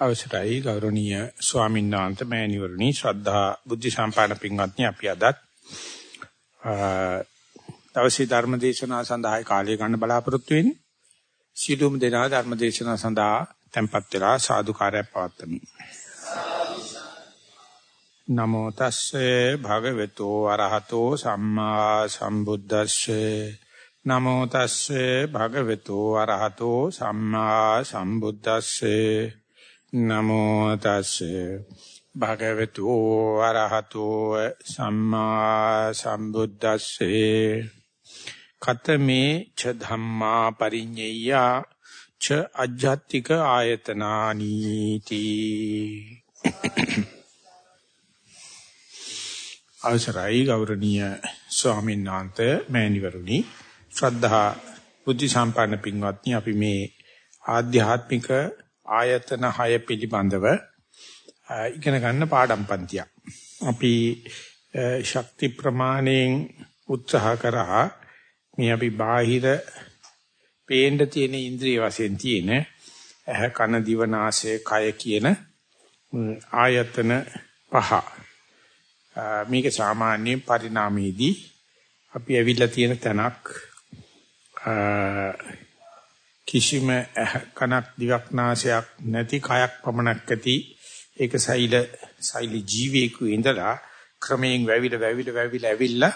අවසරයි ගෞරවනීය ස්වාමීන් වහන්සේ මෑණිවරණි ශ්‍රද්ධා බුද්ධ සම්පාදන පින්වත්නි අපි අදත් දවසේ ධර්ම දේශනාව සඳහා කාලය ගන්න බලාපොරොත්තු වෙන්නේ. සිළුම් දෙනා ධර්ම දේශනාව සඳහා tempත් වෙලා සාදුකාරයක් පවත්වමි. නමෝ තස්සේ භගවතු අරහතෝ සම්මා සම්බුද්දස්සේ. නමෝ තස්සේ භගවතු අරහතෝ සම්මා සම්බුද්දස්සේ. නමෝ තස්සේ භගවතු ආරහතෝ සම්මා සම්බුද්දස්සේ. කතමේ ච ධම්මා පරිඤ්ඤය ච අජ්ජත්තික ආයතනානි තී. අවසරයි ගෞරවනීය ස්වාමීන් වහන්සේ මෑණිවරුනි. ශ්‍රද්ධා බුද්ධ සම්පන්න පින්වත්නි අපි මේ ආධ්‍යාත්මික ආයතන 6 පිළිබඳව ඉගෙන ගන්න පාඩම් පන්තියක්. අපි ශක්ති ප්‍රමාණයෙන් උත්සාහ කරා මේ අපි බාහිර පේන්න තියෙන ඉන්ද්‍රිය වශයෙන් තියෙන ඇහ කන දිව නාසය කය කියන ආයතන පහ මේක සාමාන්‍ය පරිණාමයේදී අපි ඇවිල්ලා තියෙන තැනක් කිසිම කනක් දිවක් නාසයක් නැති කයක් පමණක් ඇති ඒක සෛල සෛල ජීවේකු ඉඳලා ක්‍රමයෙන් වැවිල වැවිල වැවිල ඇවිල්ලා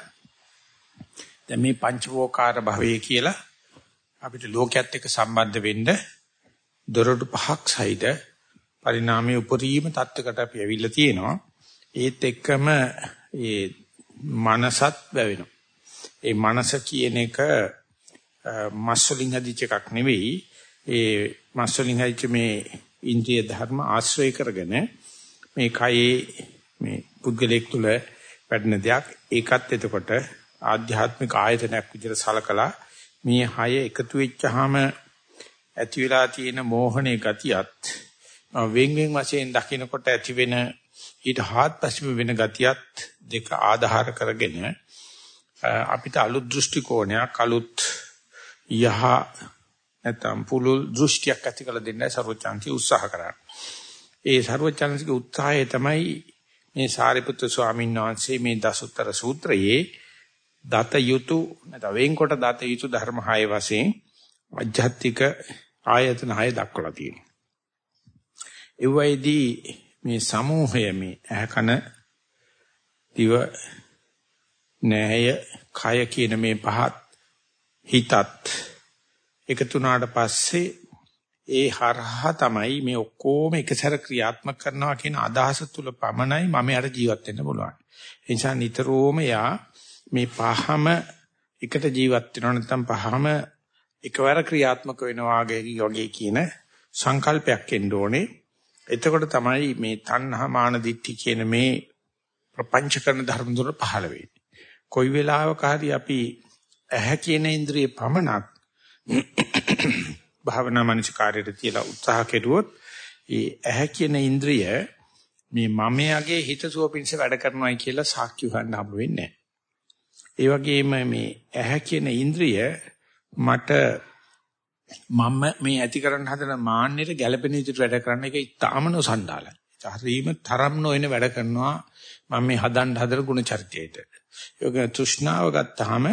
දැන් මේ පංචවෝකාර භවයේ කියලා අපිට ලෝකයේත් එක්ක සම්බන්ධ වෙන්න දොරටු පහක් සහිත පරිණාමයේ උපරිම தත්වයකට අපි ඇවිල්ලා තියෙනවා. ඒත් එක්කම ඒ මනසත් වැවෙනවා. ඒ මනස කියන එක මස් වලින් හදිච්ච එකක් නෙවෙයි. ඒ මස් වලින් හදිච්ච මේ ඉන්ද්‍රිය ධර්ම ආශ්‍රය කරගෙන මේ කයේ මේ පුද්ගලයෙක් තුළ වැඩෙන දෙයක්. ඒකත් එතකොට ආධ්‍යාත්මික ආයතනයක් විදිහට සලකලා මේ හය එකතු වෙච්චාම ඇති වෙලා තියෙන මෝහණේ ගතියත් වෙන් වෙන් වශයෙන් දකිනකොට ඇති වෙන ඊට හාත්පසම වෙන ගතියත් දෙක ආධාර කරගෙන අපිට අලුත් දෘෂ්ටි කෝණයක් අලුත් යහ නැත්නම් පුළුල් දෘෂ්ටියක් ඇති කළ දෙන්නයි ਸਰවචන්ති උත්සාහ කරන්නේ. ඒ ਸਰවචන්තිගේ උත්සාහය තමයි මේ සාරිපුත්‍ර ස්වාමීන් වහන්සේ මේ දසුත්තර සූත්‍රයේ දත යුතු නැත්නම් වෙන්කොට දත යුතු ධර්ම හය වශයෙන් අධ්‍යාත්මික ආයතන හය දක්වලා තියෙනවා. එවයිදී මේ සමූහය මේ ඇකන දිව නැහැය කය කියන මේ පහත් හිතත් එකතු වුණාට පස්සේ ඒ හරහා තමයි මේ ඔක්කොම එකසර ක්‍රියාත්මක කරනවා කියන අදහස තුල පමණයි මම යට ජීවත් වෙන්න පුළුවන්. ඒ නිසා නිතරම යා මේ පහම එකට ජීවත් වෙනවා නැත්නම් පහම එකවර ක්‍රියාත්මක වෙනවා වගේ කියන සංකල්පයක් එන්න ඕනේ. එතකොට තමයි මේ තණ්හා මාන දිට්ඨි කියන මේ ප්‍රපංච කරන ධර්ම දුර පහළ වෙන්නේ. කොයි වෙලාවක හරි අපි ඇහැ කියන ඉන්ද්‍රිය පමණක් භාවනා මනසිකාරයට තියලා උත්සාහ කෙරුවොත් ඒ ඇහැ කියන ඉන්ද්‍රිය මේ මමයාගේ හිතසුව පිණිස වැඩ කරනවායි කියලා සාක්ෂි හොයන්න හම්බ වෙන්නේ ඒ වගේම මේ ඇහැ කියන ඉන්ද්‍රිය මට මම මේ ඇති කරන්න හදන මාන්නයට ගැළපෙන විදිහට වැඩ කරන එක ඉතාම නොසන්ඩාලයි. හරීම තරම් නොවන වැඩ කරනවා මම මේ හදන්න හදන ගුණ චරිතයට. ඒක තෘෂ්ණාව ගත්තාම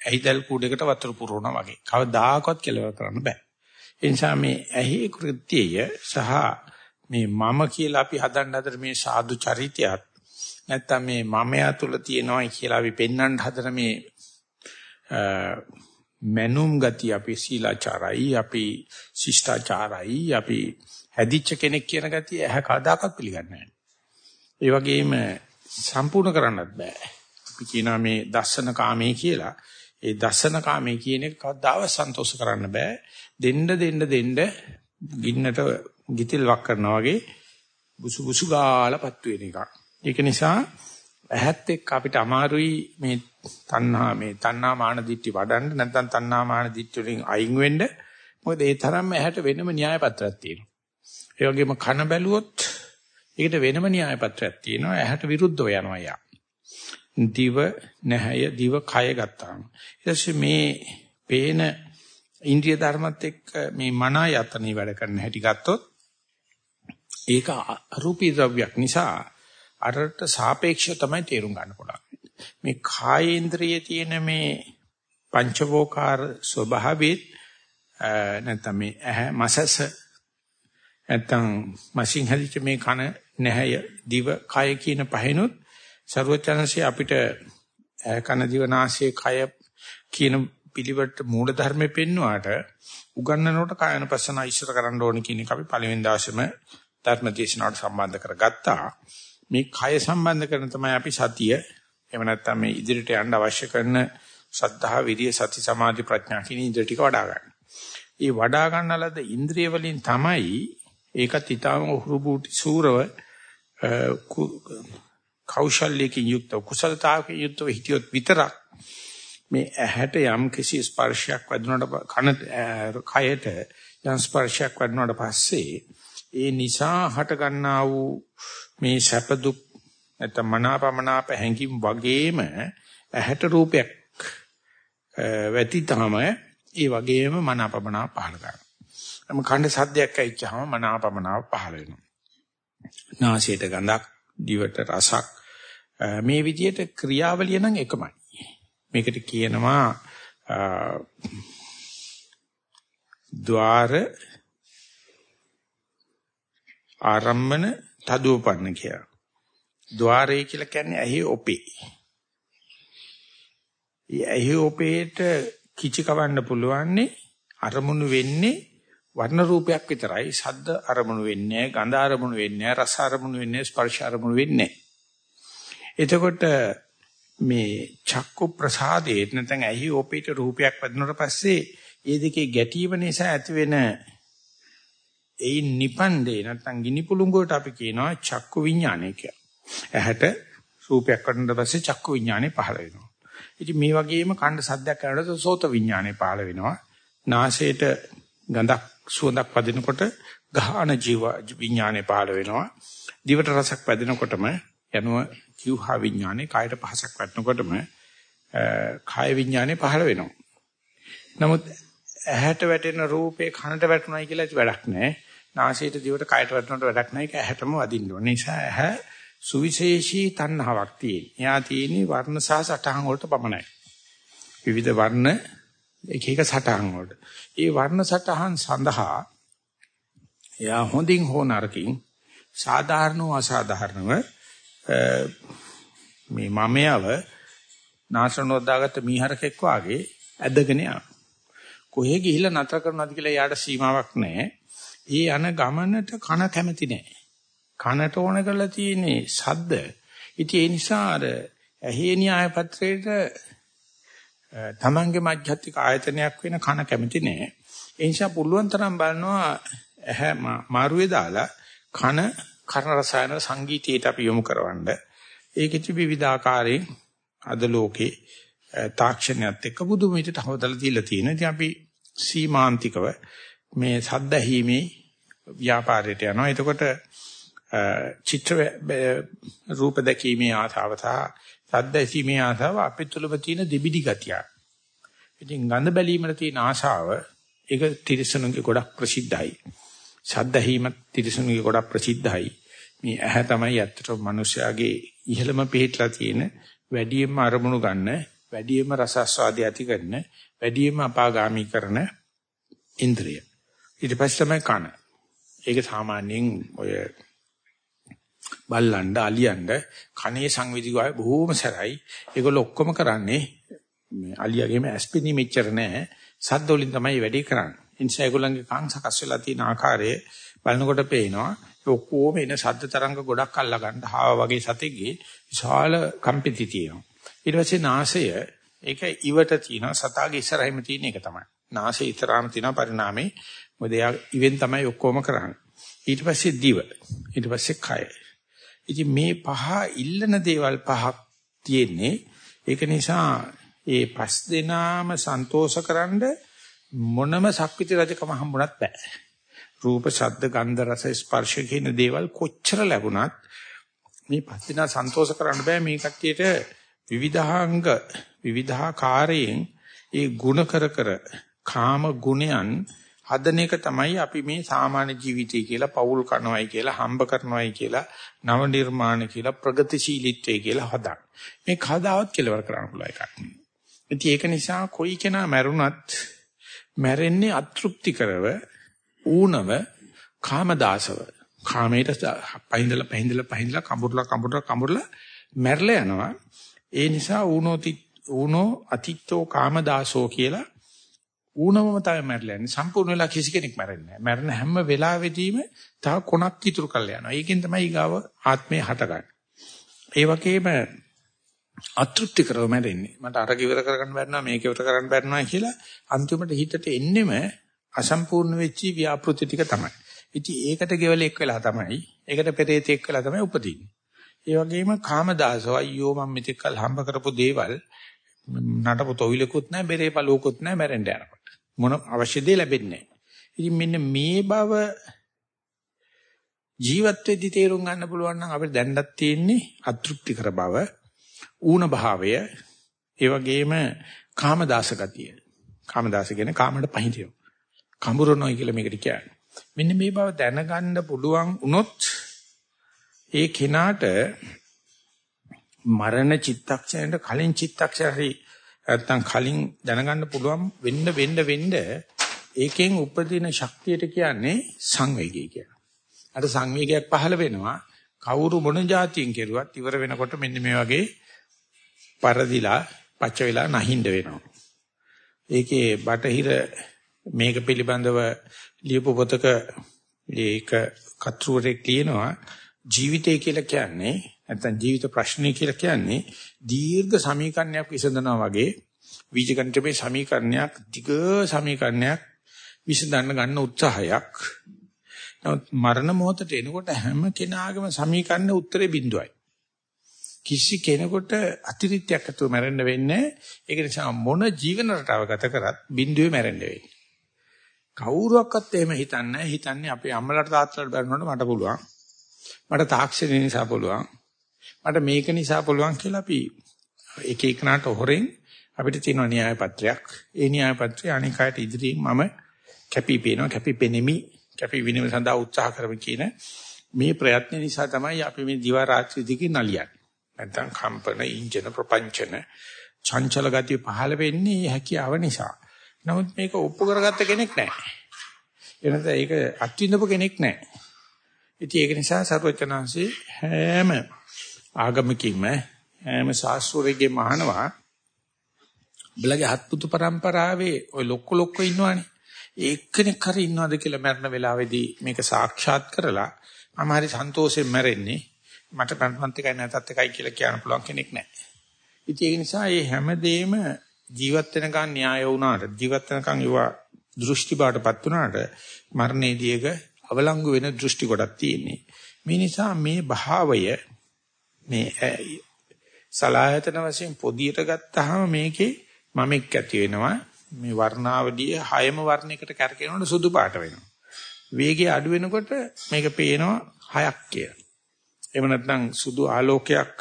ඇහිදල් කූඩේකට වතුර පුරවනවා වගේ. කවදාකවත් කෙලවර කරන්න බෑ. ඒ නිසා මේ ඇහි කෘත්‍යය සහ මේ මම කියලා අපි හදන්න හදන මේ සාදු චරිතයත් නැත්තම් මේ මමයා තුල තියෙනවා කියලා අපි පෙන්වන්න හදන මේ මනුම් ගති අපි සීලාචාරයි අපි ශිෂ්ටාචාරයි අපි හැදිච්ච කෙනෙක් කියන ගතිය ඇහැ කවදාකවත් පිළිගන්නේ නැහැ. ඒ වගේම සම්පූර්ණ කරන්නත් බෑ. අපි කියනවා මේ දස්සන කාමයේ කියලා. ඒ දසන කාමයේ කියන එක කවදාව සන්තෝෂ කරන්න බෑ. දෙන්න දෙන්න දෙන්න ගින්නට ගිතිල් වක් කරනවා වගේ බුසු බුසු ගාලාපත් වෙන එකක්. ඒක නිසා ඇහත් එක්ක අපිට අමාරුයි මේ තණ්හා මේ තණ්හා මාන දිට්ටි වඩන්න නැත්නම් තණ්හා මාන දිට්ටි වලින් අයින් වෙන්න. මොකද ඒ තරම්ම ඇහැට වෙනම න්‍යාය පත්‍රයක් තියෙනවා. ඒ වගේම කන බැලුවොත් ඒකට වෙනම න්‍යාය පත්‍රයක් තියෙනවා. ඇහැට විරුද්ධව යනවා යා. දිව නැහැය දිව කය ගත්තාම ඊට මේ පේන ඉන්ද්‍රිය ධර්මත් එක්ක මේ මන යතනෙ වැඩ කරන හැටි ගත්තොත් ඒක අරූපී ද්‍රව්‍යයක් නිසා අරට සාපේක්ෂව තමයි තේරුම් ගන්න පුළුවන්. මේ කායේන්ද්‍රයේ තියෙන මේ පංචවෝකාර ස්වභාවෙත් නැත්නම් මේ ඇහැ මසස නැත්නම් මසින් හැදිච්ච මේ කන නැහැය දිව කය කියන පහෙනුත් ਸਰවචනසේ අපිට කන දිව නාසය කය කියන පිළිවෙලට මූල ධර්මෙ පෙන්වුවාට උගන්නනකොට කායන පස්සන ඉස්සර කරන්න ඕනේ කියන එක අපි පළවෙනි දවසේම ධර්ම දේශනාවට සම්බන්ධ කරගත්තා. මේ කය සම්බන්ධ කරන තමයි අපි සතිය එහෙම නැත්නම් මේ ඉදිරියට යන්න අවශ්‍ය කරන සද්ධා විරිය සති සමාධි ප්‍රඥා කියන ඉන්ද්‍රිය ටික වඩා ගන්න. ඒ වඩා ගන්නලද ඉන්ද්‍රිය වලින් තමයි ඒකත් ඊටම උහුරුබුටි සූරව කෞශල්‍යකින් යුක්ත කුසලතාවකින් යුක්තව හිටියොත් විතරක් මේ ඇහැට යම් කිසි ස්පර්ශයක් වදිනකොට කන කයට යම් ස්පර්ශයක් වදිනකොට පස්සේ ඒ නිසා හට ගන්නා වූ මේ සැප දුක් නැත්නම් මනාපමනාප හැඟීම් වගේම ඇහැට රූපයක් වැටිතාම ඒ වගේම මනාපමනාප පහළ කරනවා. එම කණ්ඩ සද්දයක් ඇවිච්චාම මනාපමනාප පහළ වෙනවා. නාසයට ගඳක්, දිවට රසක් මේ විදියට ක්‍රියාවලිය නම් එකමයි. මේකට කියනවා ద్వාර ආරම්මන තදූපන්න කියලා. ద్వාරය කියලා කියන්නේ ඇහි ඔපේ. ඇහි ඔපේට කිචි කවන්න පුළුවන්නේ අරමුණු වෙන්නේ වර්ණ රූපයක් විතරයි. ශබ්ද අරමුණු වෙන්නේ, ගන්ධ අරමුණු වෙන්නේ, රස අරමුණු වෙන්නේ, ස්පර්ශ අරමුණු වෙන්නේ. එතකොට මේ චක්කු ප්‍රසාදේ නැත්නම් ඇහි ඔපේට රූපයක් වදිනකොට පස්සේ ඒ දෙකේ ගැටීම නිසා ඇතිවෙන එයින් නිපන්දේ නැත්නම් ගිනි පුළඟුවට අපි කියනවා චක්කු විඥානය කියලා. ඇහැට රූපයක් වදිනකොට පස්සේ චක්කු විඥානය පහළ වෙනවා. ඉතින් මේ වගේම කණ්ඩ සද්දයක් කරනකොට සෝත විඥානය පහළ වෙනවා. නාසයට ගඳක් සුවඳක් පදිනකොට ගහන ජීව විඥානය පහළ වෙනවා. දිවට රසක් පදිනකොටම යනුව ජීවහා විඥානේ කායට පහසක් වටනකොටම කාය විඥානේ පහළ වෙනවා. නමුත් ඇහැට වැටෙන රූපේ කනට වැටුණයි කියලා ඇති වැඩක් නැහැ. නාසයට දිවට කයට වැටුණට වැඩක් නැහැ. ඒක ඇහැටම වදින්න ඕනේ. නිසා ඇහැ සුවිශේෂී තණ්හාවක් තියෙන. එයා තියෙන්නේ වර්ණ සහ සටහන් වලට පමණයි. විවිධ වර්ණ එක එක සටහන් වලට. ඒ වර්ණ සටහන් සඳහා එයා හොඳින් හෝ නරකින් සාධාරණව අසාධාරණව මේ මමයව නාසනොත් දාගත්ත මීහරකෙක් වාගේ ඇදගෙන යනවා. කොහෙ ගිහිල්ලා නතර කරනවද කියලා යාට සීමාවක් නැහැ. ඒ යන ගමනට කන කැමති නැහැ. කනට ඕන කරලා තියෙන්නේ ශබ්ද. ඉතින් ඒ නිසා අර ඇහි න්‍යාය පත්‍රයේට තමන්ගේ මධ්‍යස්ථික ආයතනයක් වෙන කන කැමති නැහැ. ඒ නිසා පුළුවන් තරම් බලනවා ඇහැ මාරුවේ දාලා කන කර්ණ රසායන සංගීතයට අපි යොමු කරවන්න. ඒකෙචි විවිධාකාරයෙන් අද ලෝකේ තාක්ෂණයත් එක්ක බුදු මිටට හොදලා දීලා තියෙනවා. ඉතින් අපි සීමාන්තිකව මේ සද්ද ඇහිීමේ ව්‍යාපාරයට යනවා. එතකොට චිත්‍ර රූප දැකීමේ ආසාව සහ සද්ද ඇසීමේ ආසාව අපේ තුළම තියෙන දෙබිඩි ගතිය. ඉතින් ගඳ බැලීමේ තියෙන ආසාව ඒක තිරසනුගේ ගොඩක් ප්‍රසිද්ධයි. ශබ්ද ඇහිීමත් තිරසනුගේ ගොඩක් ප්‍රසිද්ධයි. මේ ඇහැ තමයි ඇත්තටම මිනිස්යාගේ ඉහළම පිහිටලා තියෙන වැඩියෙන්ම අරමුණු ගන්න, වැඩියෙන්ම රසස්වාදය ඇති කරන, වැඩියෙන්ම අපාගාමී කරන ඉන්ද්‍රිය. ඊට පස්සේ තමයි කන. ඒක සාමාන්‍යයෙන් ඔය බල්ලන්ඩ අලියන්ඩ කනේ සංවේදීකව බොහෝම සරයි. ඒගොල්ලෝ ඔක්කොම කරන්නේ මේ අලියාගේම ඇස්පිනි මෙච්චර නෑ. සද්ද වලින් තමයි වැඩේ කරන්නේ. ඒ නිසා ඒගොල්ලන්ගේ කන් සකස් වෙලා තියෙන ආකාරය බලනකොට පේනවා ඔක්කොම එන ශබ්ද තරංග ගොඩක් අල්ලා ගන්න හාව වගේ සතෙක්ගේ විශාල කම්පිති තියෙනවා. ඊට පස්සේ නාසය ඒක ඉවට තියෙනවා සතාගේ ඉස්සරහින්ම තියෙන එක තමයි. නාසය ඉතරාම තියෙන පරිණාමේ මොකද එයා ඉවෙන් තමයි ඔක්කොම කරන්නේ. ඊට පස්සේ දිව. ඊට පස්සේ කය. ඉතින් මේ පහ ඉල්ලන දේවල් පහක් තියෙන්නේ. ඒක නිසා ඒ පස් දෙනාම සන්තෝෂකරනද මොනම ශක්විති රජකම හම්බුණත් බෑ. රූප, ශබ්ද, ගන්ධ, රස, ස්පර්ශ කියන දේවල් කොච්චර ලැබුණත් මේ පස් දෙනා සන්තෝෂ කරන්න බෑ මේ කට්ටියට විවිධාංග විවිධාකාරයෙන් ඒ ಗುಣ කර කර කාම ගුණයන් හදන එක තමයි අපි මේ සාමාන්‍ය ජීවිතය කියලා පෞල් කරනවායි කියලා හම්බ කරනවායි කියලා නව නිර්මාණ කියලා ප්‍රගතිශීලීත්වය කියලා හදන. මේ කවදාවත් කෙලවර කරන්න පුළුවන් එකක් නෙවෙයි. ඒක නිසා කොයි කෙනා මැරුණත් මැරෙන්නේ අතෘප්ති කරව ඌනව කාමදාසව. කාමයට පහින්දලා පහින්දලා පහින්දලා කඹුරලා කඹුරලා කඹුරලා මැරලා යනවා. ඒ නිසා ඌනෝති ඌනෝ අතිත්තෝ කාමදාසෝ කියලා ඌනමම තමයි මැරලා යන්නේ. සම්පූර්ණ වෙලා කිසි කෙනෙක් මැරෙන්නේ නැහැ. මැරෙන හැම වෙලාවෙදීම තව කොනක් ඉතුරු කරලා යනවා. ඒකෙන් තමයි ඊගාව ආත්මය හටගන්නේ. ඒ වගේම අතෘප්ති කරව මැරෙන්නේ. මට අර කිවර කරගන්න බැන්නා මේක ඉවර කරන්න බැන්නා කියලා අන්තිමට හිතට එන්නෙම අසම්පූර්ණ වෙච්ච ව්‍යාපෘති ටික තමයි. ඉතින් ඒකට ගෙවල එක් වෙලා තමයි. ඒකට පෙරේත එක් වෙලා තමයි උපදින්නේ. ඒ වගේම කාමදාසෝ අයියෝ මම මෙතෙක් කල් හම්බ කරපු දේවල් නටපු තොවිලකුත් නැහැ, බෙරේ පළුවකුත් නැහැ මැරෙන්න යනකොට. මොන අවශ්‍ය දේ ලැබෙන්නේ ඉතින් මෙන්න මේ බව ජීවත් වෙද්දි තේරුම් ගන්න පුළුවන් නම් අපිට දැන්නත් තියෙන්නේ අതൃප්ති කර බව, ඌන භාවය, ඒ වගේම කාමදාස ගතිය. කාමදාස කියන්නේ කාමයට පහිතිය. කඹරනොයි කියලා මේකට කියන්නේ. මෙන්න මේ බව දැනගන්න පුළුවන් වුණොත් ඒ කෙනාට මරණ චිත්තක්ෂණයට කලින් චිත්තක්ෂරي නැත්තම් කලින් දැනගන්න පුළුවන් වෙන්න වෙන්න වෙන්න ඒකෙන් උපදින ශක්තියට කියන්නේ සංවේගය කියලා. අර සංවේගයක් පහළ වෙනවා කවුරු මොන જાතියෙන් කෙරුවත් ඉවර වෙනකොට මෙන්න මේ වගේ පරදිලා පච්ච වෙලා නැහින්ද වෙනවා. ඒකේ බටහිර මේක පිළිබඳව ලියපු පොතක ඒක කතෘරේ කියනවා ජීවිතය කියලා කියන්නේ නැත්නම් ජීවිත ප්‍රශ්නේ කියලා කියන්නේ දීර්ඝ සමීකරණයක් විසඳනවා වගේ බීජගණිතයේ සමීකරණයක් දිග සමීකරණයක් විසඳන්න ගන්න උත්සාහයක්. නමුත් මරණ මොහොතට එනකොට හැම කෙනාගේම සමීකරණ උත්තරේ බිඳුවයි. කිසි කෙනෙකුට අතිරික්තයක් අතුව මැරෙන්න වෙන්නේ ඒක නිසා මොන ජීවන රටාව ගත කරත් බිඳුවේ මැරෙන්න වෙන්නේ. කවුරුවක්වත් එහෙම හිතන්නේ හිතන්නේ අපේ අම්මලාට තාත්තලාට බැලනොත් මට පුළුවන්. මට තාක්ෂණය නිසා පුළුවන්. මට මේක නිසා පුළුවන් කියලා අපි එක එකනට හොරෙන් අපිට තියෙන න්‍යාය පත්‍රයක්. ඒ න්‍යාය පත්‍රය අනිකායට ඉදිරියෙන් මම කැපිපේනවා කැපිපෙනෙමි කැපි විනීම සඳහා උත්සාහ කරමි කියන මේ ප්‍රයත්න නිසා තමයි අපි මේ දිවා රාත්‍රී දිගේ නලියන්නේ. නැත්තම් කම්පන, ඉන්ජන, ප්‍රපංචන, චංචල ගතිය පහළ වෙන්නේ හැකියාව නිසා. නමුත් මේක ඔප්පු කරගත්ත කෙනෙක් නැහැ. එනත ඒක අත්විඳපු කෙනෙක් නැහැ. ඉතින් ඒක නිසා සර්වචනාංශේ හැම ආගමකින්ම හැම සාස්ෘවේගේ මහානවා බලගේ හත්පුතු પરම්පරාවේ ওই ලොක්ක ලොක්ක ඉන්නවනේ. ඒකෙනෙක් හරි ඉන්නවද කියලා මරණ වේලාවේදී මේක සාක්ෂාත් කරලා මම හරි සන්තෝෂයෙන් මැරෙන්නේ. මට පන්පන්තිකයි නැතත් එකයි කියලා කියන්න පුළුවන් කෙනෙක් නැහැ. ඉතින් ඒ නිසා මේ හැමදේම ජීවත් වෙනකන් න්‍යාය වුණාට ජීවත් වෙනකන් ඒවා දෘෂ්ටි බාටපත් වුණාට මරණයේදී ඒක අවලංගු වෙන දෘෂ්ටි කොටක් තියෙන්නේ. මේ නිසා මේ භාවය මේ සලායතන වශයෙන් පොදියට ගත්තාම මේකේ මමෙක් ඇති වෙනවා. මේ වර්ණාවලිය හයම වර්ණයකට කැරකෙනකොට සුදු පාට වෙනවා. වේගය අඩු වෙනකොට මේක පේනවා හයක් කියලා. එහෙම නැත්නම් සුදු ආලෝකයක්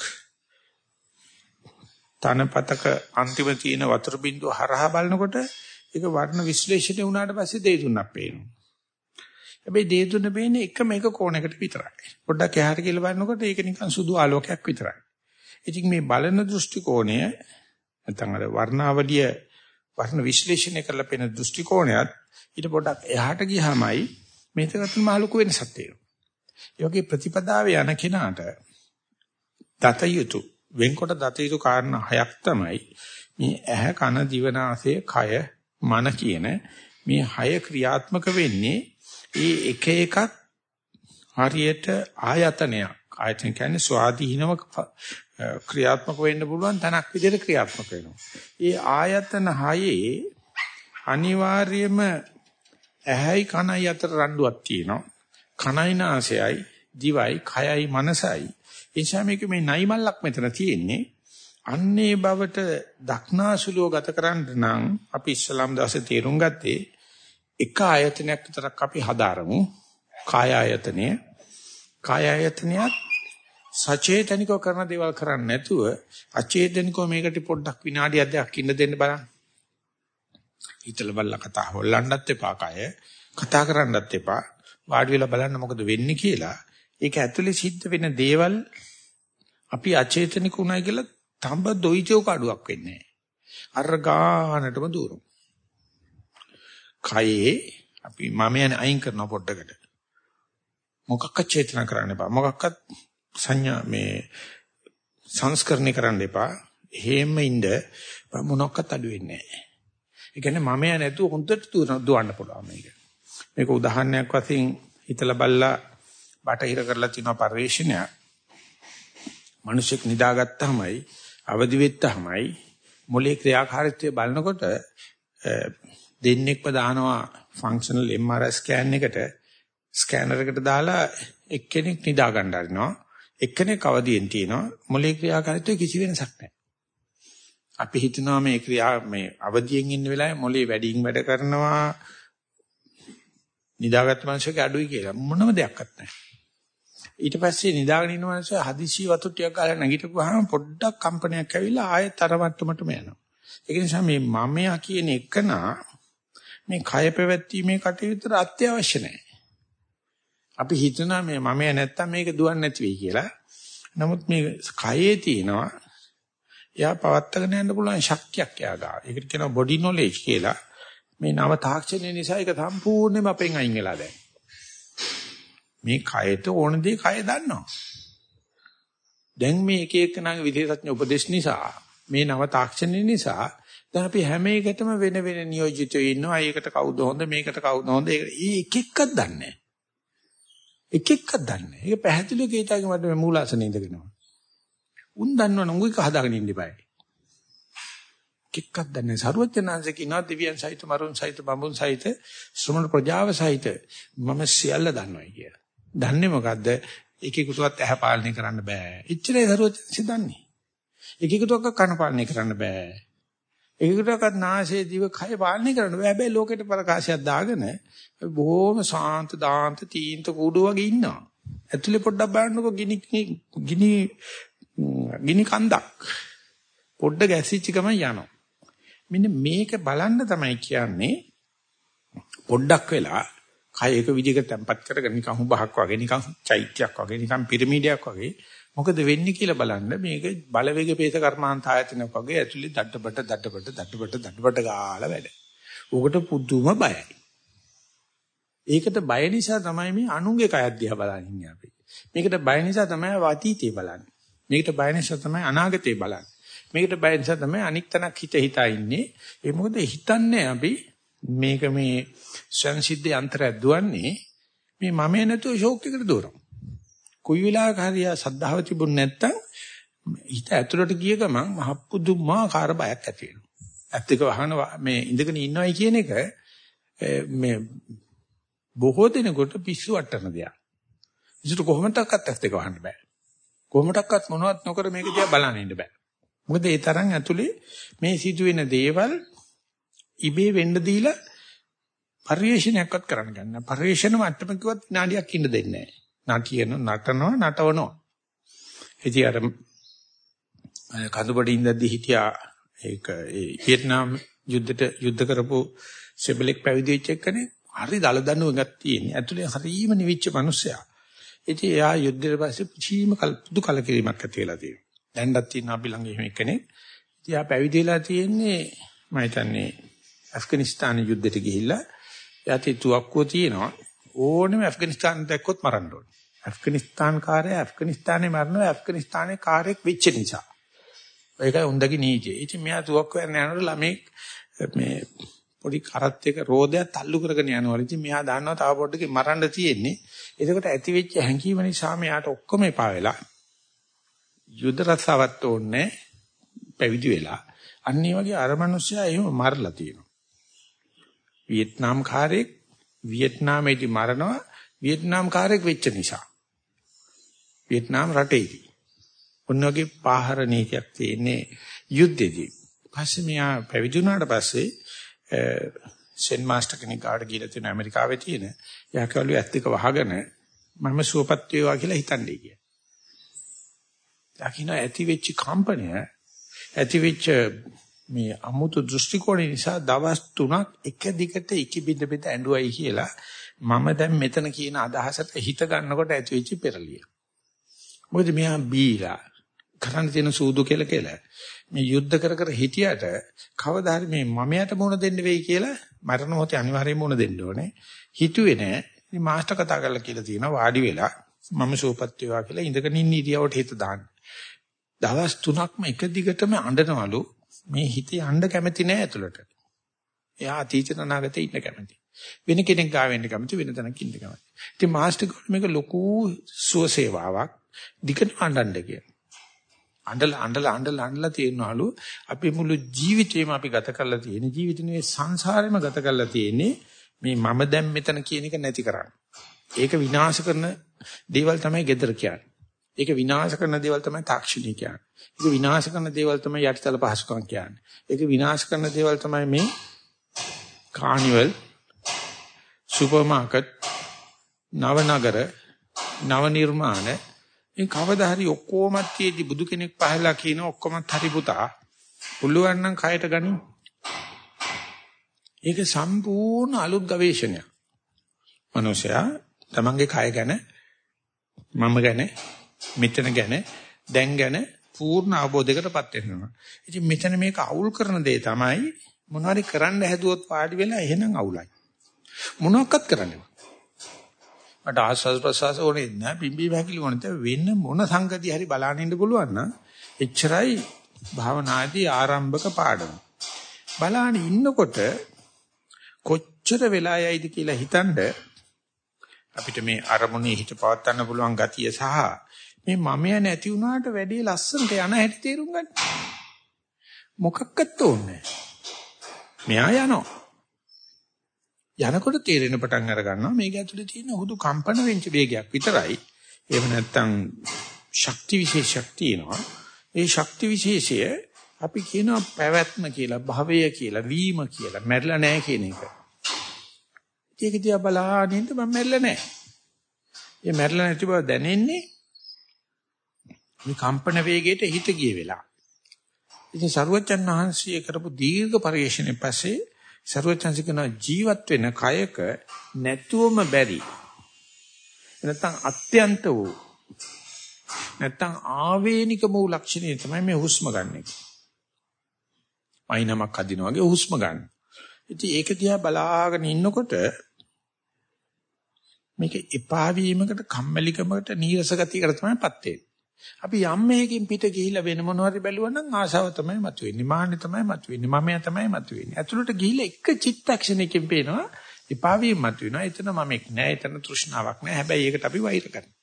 තනපතක අන්තිම තියෙන වතුර බින්දුව හරහා බලනකොට ඒක වර්ණ විශ්ලේෂණය වුණාට පස්සේ දෙය තුනක් පේනවා. හැබැයි දෙය තුන පේන්නේ එකම එක කෝණයකට විතරයි. පොඩ්ඩක් එහාට කියලා බලනකොට ඒක නිකන් සුදු ආලෝකයක් විතරයි. ඉතින් මේ බලන දෘෂ්ටි කෝණය නැත්නම් අර වර්ණාවලිය වර්ණ විශ්ලේෂණය කරලා පෙන දෘෂ්ටි කෝණයත් ඊට පොඩ්ඩක් එහාට ගියාමයි මේකකට මහ ලොකු වෙනසක් තියෙනවා. ඒ වගේ ප්‍රතිපදාවේ යන කෙනාට දත යුතු වෙන්කොට දත යුතු කාරණා හයක් තමයි මේ ඇහ කන දිව නාසය කය මන කියන මේ හය ක්‍රියාත්මක වෙන්නේ ඒ එක එකක් හරියට ආයතනයක් ආයතන කියන්නේ ස්වාධීනව ක්‍රියාත්මක වෙන්න පුළුවන් තනක් විදිහට ක්‍රියාත්මක වෙනවා. ඒ ආයතන හයේ අනිවාර්යයෙන්ම ඇහැයි කනයි අතර රණ්ඩුවක් තියෙනවා. කනයි නාසයයි දිවයි කයයි මනසයි. ඒ නිසා මේක මේ නයිමල්ලක් මෙතන තියෙන්නේ. අන්නේ බවට දක්නාසුලුව ගත කරන්න නම් අපි ඉස්ලාම් දාසේ තේරුම් ගත්තේ එක ආයතනයක් විතරක් අපි හදාරමු. කාය ආයතනය. කාය ආයතනයත් සචේතනිකව කරන දේවල් කරන්නේ නැතුව අචේතනිකව මේකට පොඩ්ඩක් විනාඩියක් දෙකක් ඉන්න දෙන්න බලන්න. හිතල බලලා කතා හොල්ලන්නත් එපා කය. කතා කරන්නත් එපා. වාඩි වෙලා බලන්න මොකද වෙන්නේ කියලා. ඒක ඇතුලේ සිද්ධ වෙන දේවල් අපි අචේතනික උනායි කියලා තඹ දොයිචෝ කඩුවක් වෙන්නේ අර ගානටම දුරම. කයේ අපි මම යන අයින් කරන පොඩ්ඩකට. මොකක්ක චේතනා කරන්න එපා. මොකක්වත් සංඥා මේ සංස්කරණය කරන්න එපා. හේම ඉඳ මොනක්වත් අඩු වෙන්නේ නැහැ. ඒ කියන්නේ මම යා නැතුව හොඳට දුවන්න පුළුවන් මේක. මේක උදාහරණයක් වශයෙන් හිතලා බලලා බටහිර කරලා තියෙන පරිශ්‍රණයක්. මිනිසෙක් නිදාගත්තාමයි අවදි වෙත්තාමයි මොලේ ක්‍රියාකාරීත්වය බලනකොට දෙන්නෙක්ව දානවා ෆන්ක්ෂනල් MRI ස්කෑන් එකට ස්කෑනර් එකට දාලා එක්කෙනෙක් නිදා ගන්න හරිනවා එක්කෙනෙක් අවදියෙන් තියෙනවා මොලේ ක්‍රියාකාරීත්වය කිසි වෙනසක් නැහැ අපි හිතනවා මේ ක්‍රියා මේ අවදියෙන් ඉන්න වෙලාවේ මොලේ වැඩියෙන් වැඩ කරනවා නිදාගත්ත මනුස්සයෙක් අඩුයි කියලා මොනම දෙයක්වත් නැහැ. ඊට පස්සේ නිදාගෙන ඉන්න මනුස්සයා හදිසි වතු ටිකක් ගාලා නැගිටපුවාම පොඩ්ඩක් කම්පනයක් ඇවිල්ලා ආයෙත් අර මට්ටමටම යනවා. ඒක නිසා මේ මමයා කියන එකනා මේ කය පැවැත්ීමේ කටයුතු අත්‍යවශ්‍ය නැහැ. අපි හිතනවා මේ මමයා නැත්තම් මේක දුවන්නේ නැති වෙයි කියලා. නමුත් මේ කයේ තියෙනවා එයා පවත්තගෙන යන්න පුළුවන් ශක්තියක් එයා ගාව. ඒකට කියනවා බොඩි නොලෙජ් කියලා. මේ නව තාක්ෂණය නිසා ඒක සම්පූර්ණයෙන්ම අපෙන් අයින් වෙලා දැන්. මේ කයට ඕන දේ කය දන්නවා. දැන් මේ එක එකනාගේ විදේශඥ උපදේශ නිසා මේ නව තාක්ෂණය නිසා දැන් අපි හැම එකටම වෙන වෙන නියෝජිතයෝ ඉන්නවා. ඒකට කවුද හොඳ මේකට කවුද හොඳ ඒක එක එකක් දන්නේ එක එකක් දන්නේ. ඒක පැහැදිලිව කීතාගේ මට මූලාසනෙ ඉඳගෙනවා. උන් දන්නවනම් උන් එක හදාගෙන ඉන්න ඉබයි. කික්කක් දන්නේ සරුවචනාංශ කියනවා දිව්‍යයන් සහිත මරුන් සහිත බඹුන් සහිත ශ්‍රමණ ප්‍රජාව සහිත මම සියල්ල දන්නවයි කියලා. දන්නේ මොකද්ද? එකෙකුටවත් ඇහැ පාලනය කරන්න බෑ. ඉච්චරේ සරුවචනාංශ දන්නේ. එකෙකුටවත් කන පාලනය කරන්න බෑ. එකෙකුටවත් නාසයේ දිව කය පාලනය කරන්න බෑ. හැබැයි ලෝකෙට ප්‍රකාශයක් දාගෙන බොහොම සාන්ත දාන්ත තීන්ත කූඩු වගේ ඉන්නවා. ඇතුලේ පොඩ්ඩක් බලන්නකෝ ගිනි ගිනි ගිනි කන්දක් පොඩ්ඩ ගැසිච්ච ගමන් යනවා. මෙන්න මේක බලන්න තමයි කියන්නේ පොඩ්ඩක් වෙලා කය එක විදිහකට තැම්පත් කරගෙන නිකන් හුඹහක් වගේ නිකන් චෛත්‍යයක් වගේ නිකන් පිරමීඩයක් වගේ මොකද වෙන්නේ කියලා බලන්න මේක බලවේග පේස කර්මාන්ත ආයතනයක් වගේ ඇතුලේ දඩබඩ දඩබඩ දඩබඩ දඩබඩ ගාලා වැඩ. උකට පුදුම බයයි. ඒකට බය නිසා තමයි මේ අනුන්ගේ කය දිහා බලන්නේ අපි. මේකට බය නිසා තමයි අතීතේ බලන්නේ. මේකට බය නිසා තමයි අනාගතේ බලන්නේ. මේකට බය නිසා තමයි අනික් තනක් හිත හිතා ඉන්නේ. ඒ මොකද හිතන්නේ අපි මේක මේ සංසිද්ධ යන්ත්‍රයක් දුවන්නේ මේ මම නැතුව ෂෝක් එකට දුවනවා. කොයි වෙලාවක හරි සද්ධාව තිබුණ නැත්තම් හිත ඇතුළට ගිය ගමන් මහ පුදුමාකාර බයක් ඇති වෙනවා. ඇත්ත එක වහන මේ ඉඳගෙන ඉන්නවයි කියන එක මේ බොහෝ දිනකට පිස්සු වටන දෙයක්. ඉතින් කොහොමදක්වත් ඇත්ත එක වහන්න බෑ. කොහොමඩක්වත් මොනවත් නොකර මේක දිහා බලන්න ඉන්න බෑ. මොකද ඒ තරම් ඇතුලේ මේ සිදුවෙන දේවල් ඉබේ වෙන්න දීලා පරිේශනයක්වත් කරන්න ගන්න. පරිේශන මට්ටමකවත් නාඩියක් ඉන්න දෙන්නේ නැහැ. නටියන නටනවා නටවනවා. ඉතින් අර කඳුබඩ ඉඳද්දි හිටියා ඒක ඒ වියට්නාම් යුද්ධයට යුද්ධ කරපු සෙබලෙක් පැවිදි වෙච්ච එකනේ හරි දල දනුවක් තියෙන්නේ. ඇතුලේ හරිම නිවිච්ච මිනිස්සයා. ඉතින් එයා යුද්ධයට පස්සේ පුචීම පුදු කලකිරීමක් ඇති වෙලා තියෙනවා. දැන්වත් තියෙන අපි ළඟ එහෙම කෙනෙක්. ඉතින් එයා පැවිදි වෙලා තියෙන්නේ මම හිතන්නේ ඇෆ්ගනිස්තාන යුද්ධයට ගිහිල්ලා එයාට තුවක්කුව තියෙනවා. ඕනෙම ඇෆ්ගනිස්තාන දැක්කොත් මරන්න ඕනේ. ඇෆ්ගනිස්තාන කාර්යය ඇෆ්ගනිස්තානේ මරනවා ඇෆ්ගනිස්තානේ කාර්යයක් වෙච්ච නිසා. ඒකයි උන්දගේ නීතිය. ඉතින් මෙයා තුවක්කුව යන යනකොට ළමෙක් මේ පොඩි කරත් එක රෝදයක් තල්ලු කරගෙන යනවා. ඉතින් මෙයා දන්නවා තව පොඩ්ඩකින් මරන්න තියෙන්නේ. එතකොට ඇති වෙච්ච හැඟීම නිසා මෙයාට ඔක්කොම එපා වෙලා යුද්ධ රසාවත් ඕනේ පැවිදි වෙලා. අන්න ඒ වගේ අර මිනිස්සයා එහෙම මරලා තියෙනවා. වියට්නාම් කාර්යයක් වියට්නාමේදී මරනවා වියට්නාම් කාර්යයක් වෙච්ච නිසා. වියට්නාම් රටේදී. ඔන්න වගේ පාහර නීතියක් තියෙන්නේ යුද්ධෙදී. පස්සේ මෙයා පැවිදි වුණාට පස්සේ සෙන් මාස්ටර් කෙනෙක් ආවට ගිහලා තියෙන ඇමරිකාවේ තියෙන. එයා කවලු ඇත් එක වහගෙන මම සුවපත් වේවා කියලා හිතන්නේ කිය. දකින්න ඇති වෙච්ච කම්පනය ඇති වෙච්ච මේ අමුතු දෘෂ්ටි කෝණය නිසා දවස් 3ක් එක දිගට ඉකි බිඳ බිඳ ඇඬුවයි කියලා මම දැන් මෙතන කියන අදහසට හිත ගන්නකොට ඇති වෙච්ච පෙරලිය. මොකද මෙහා බීලා කරන්න තියෙන සූදු කියලා කියලා මේ යුද්ධ කර කර හිටියට කවදා හරි මේ මමයට මුණ දෙන්න වෙයි කියලා මරණ මොහොතේ අනිවාර්යයෙන්ම මුණ දෙන්න ඕනේ. හිතුවේ නෑ. ඉතින් මාස්ටර් කතා කරලා කියලා තියෙනවා වාඩි වෙලා මම සූපත් වේවා කියලා ඉඳගෙන ඉන්න ඉරියවට හිත දාන්න. දවස් 3ක්ම එක දිගටම අඬනවලු මේ හිතේ යන්න කැමති නෑ ඇතුළට. එයා අතීත අනාගතේ ඉන්න කැමති. වෙන කෙනෙක් ගාව වෙන්න කැමති වෙන තැනක ඉන්න කැමති. ඉතින් මාස්ටර් මේක ලොකු සුවසේවාවක් දිගට අඬන්න කියලා. අඬලා අඬලා අඬලා අඬලා තියෙනවලු අපි මුළු ජීවිතේම අපි ගත කරලා තියෙන ජීවිතේ සංසාරෙම ගත කරලා තියෙන්නේ මේ මම දැන් මෙතන කියන එක නැති කරන්න. ඒක විනාශ කරන දේවල් තමයි gedara කියන්නේ. ඒක විනාශ කරන දේවල් තමයි තාක්ෂණික කියන්නේ. ඒක විනාශ කරන දේවල් තමයි යටිතල පහසුකම් කියන්නේ. ඒක විනාශ කරන දේවල් තමයි මේ කානිවල් සුපර් මාකට් නවනගර නව නිර්මාණ මේ කවදා හරි ඔක්කොමත් තියේදී බුදු කෙනෙක් පහලා කියන ඔක්කොමත් හරි පුතා පුළුවන් නම් කයට ගනින් ඒක සම්පූර්ණ අලුත් ගවේෂණයක් මනුෂයා තමන්ගේ කය ගැන මම ගැන මෙතන ගැන දැන් ගැන පූර්ණ අවබෝධයකටපත් වෙනවා. ඉතින් මෙතන මේක අවුල් කරන දේ තමයි මොනවාරි කරන්න හැදුවොත් වාඩි වෙලා එහෙනම් අවුලයි. මොනවත් කරන්නේ මට ආස්වාද ප්‍රසවාස ඕනේ නැහැ පිම්බි වැකිලි ඕනේ. වෙන මොන සංගතිය හරි බලන්න ඉන්න පුළුවන් නම් එච්චරයි භාවනාදී ආරම්භක පාඩම. බලන්න ඉන්නකොට කොච්චර වෙලා යයිද කියලා හිතනද අපිට මේ අරමුණේ හිත පවත්වන්න පුළුවන් ගතිය සහ මේ මමය නැති වුණාට වැඩි ලස්සනට යන හැටි තේරුම් ගන්න මොකක්වත් ඕනේ මෙයා යනවා යනකොට තේරෙන පටන් අර ගන්නවා මේක ඇතුලේ තියෙන හුදු කම්පන වෙච්ච වේගයක් විතරයි. එහෙම නැත්නම් ශක්ති විශේෂයක් තියෙනවා. ඒ ශක්ති විශේෂය අපි කියනවා පැවැත්ම කියලා, භවය කියලා, වීම කියලා, මැරිලා නැහැ කියන එක. ඒක දිහා බලහින්න මම මැරිලා නැහැ. ඒ මැරිලා නැති බව දැනෙන්නේ මේ කම්පන වේගයට හිත ගිය වෙලාව. ඉතින් සරුවචන් වහන්සේ කරපු දීර්ඝ පරිශ්‍රණය පස්සේ ਸਰවචන්සිකන ජීවත් වෙන කයක නැතුවම බැරි. නැත්තම් අත්‍යන්ත වූ නැත්තම් ආවේනික වූ ලක්ෂණය තමයි මේ හුස්ම ගන්න එක. වයින්මක් අදිනා වගේ හුස්ම ගන්න. ඉතින් ඒක දිහා බලාගෙන ඉන්නකොට මේක එපා වීමකට කම්මැලිකමකට නීරස ගතියකට තමයිපත් වෙන්නේ. අපි යම් මේකින් පිට ගිහිල්ලා වෙන මොනවාරි බැලුවා නම් ආශාව තමයි මතුවෙන්නේ. මාන්නේ තමයි මතුවෙන්නේ. මමයා තමයි මතුවෙන්නේ. ඇතුළට ගිහිල්ලා එක චිත්තක්ෂණයකින් පේනවා එපා වීම මතුවෙනවා. එතන මමෙක් නෑ. එතන තෘෂ්ණාවක් නෑ. හැබැයි ඒකට අපි වෛර කරනවා.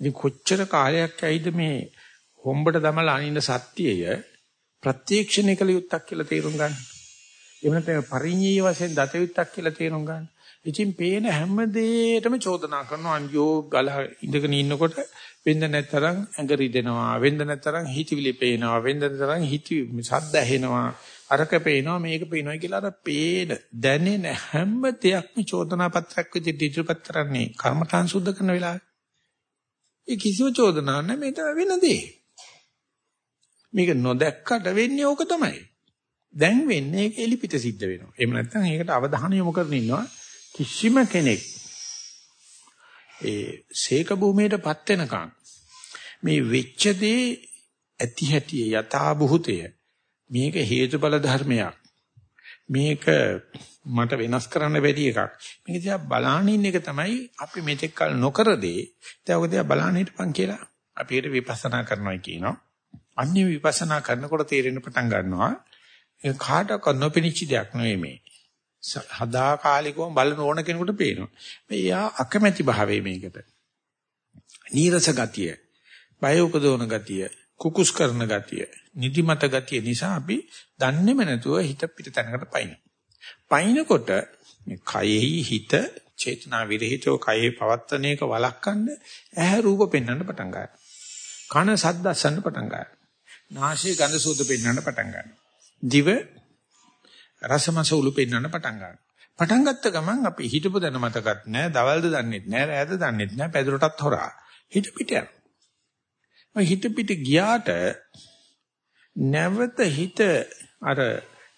ඉතින් කොච්චර කාලයක් ඇයිද මේ හොම්බට දමලා අනින්න සත්‍යය ප්‍රත්‍යක්ෂණය කළ යුත්තක් කියලා තේරුම් ගන්න. එහෙම නැත්නම් පරිඤ්ඤය වශයෙන් දත යුත්තක් කියලා තේරුම් ගන්න. ඉතින් පේන හැම දෙයකටම චෝදනා කරනවා අන්‍යෝ ගල ඉඳගෙන ඉන්නකොට වෙන්ද නැතරම් ඇඟ රිදෙනවා වෙන්ද නැතරම් හිතවිලි පේනවා වෙන්ද නැතරම් හිතවි සද්ද ඇහෙනවා අරක පේනවා මේක පේනවා කියලා අර පේන දැනෙන හැම දෙයක්ම චෝදනා පත්‍රයක් විදිහට ඉදිරිපත් කරන්නේ කර්මතාන් සුද්ධ කරන වෙලාවේ. ඒ කිසිම චෝදනාවක් නැහැ මේක වෙන දේ. මේක නොදැක්කට වෙන්නේ ඕක තමයි. දැන් වෙන්නේ ඒක එලිපිට සිද්ධ වෙනවා. එහෙම නැත්නම් ඒකට අවධානය යොමු කරගෙන ඉන්නවා. කිසිම කෙනෙක් ඒ සීක භූමියටපත් වෙනකන් මේ වෙච්ච දේ ඇති හැටි යථා භූතය මේක හේතුඵල ධර්මයක්. මේක මට වෙනස් කරන්න බැරි එකක්. මේක දිහා බලාගෙන ඉන්න එක තමයි අපි මෙතෙක් කල නොකර දේ. දැන් ඔක දිහා බලාගෙන හිටපන් කියලා අපි ඒකට විපස්සනා කරනවා කියනවා. අන්‍ය විපස්සනා කරනකොට තේරෙන්න පටන් ගන්නවා. ඒ කාටවත් නොපෙනිච්ච දෙයක් නෙවෙයි මේ. හදා කාලිකවම බලන ඕන කෙනෙකුට පේනවා. මේ යා අකමැති භාවයේ මේකට. නීරස ගතිය, බය උපදවන ගතිය, කුකුස් කරන ගතිය, නිදිමත ගතිය නිසා අපි දන්නේම නැතුව හිත පිට තැනකට පයින්න. පයින්නකොට මේ කයෙහි හිත චේතනා විරහිතව කයෙහි පවත්තන එක වළක්වන්න ඇහැ රූප පෙන්වන්න පටන් ගන්නවා. කන සද්ද අසන්න පටන් ගන්නවා. නාසය ගඳ සුවඳ පෙන්වන්න පටන් ගන්නවා. දිව රසමස උළු පෙන්වන්න පටන් ගන්නවා. පටන් ගත්ත ගමන් අපි හිතපු දැන මතකත් නැහැ, දවල්ද දන්නෙත් නැහැ, රෑද දන්නෙත් නැහැ, පැදුරටත් හොරා. හිත පිට යනවා. හිත පිට ගියාට නැවත හිත අර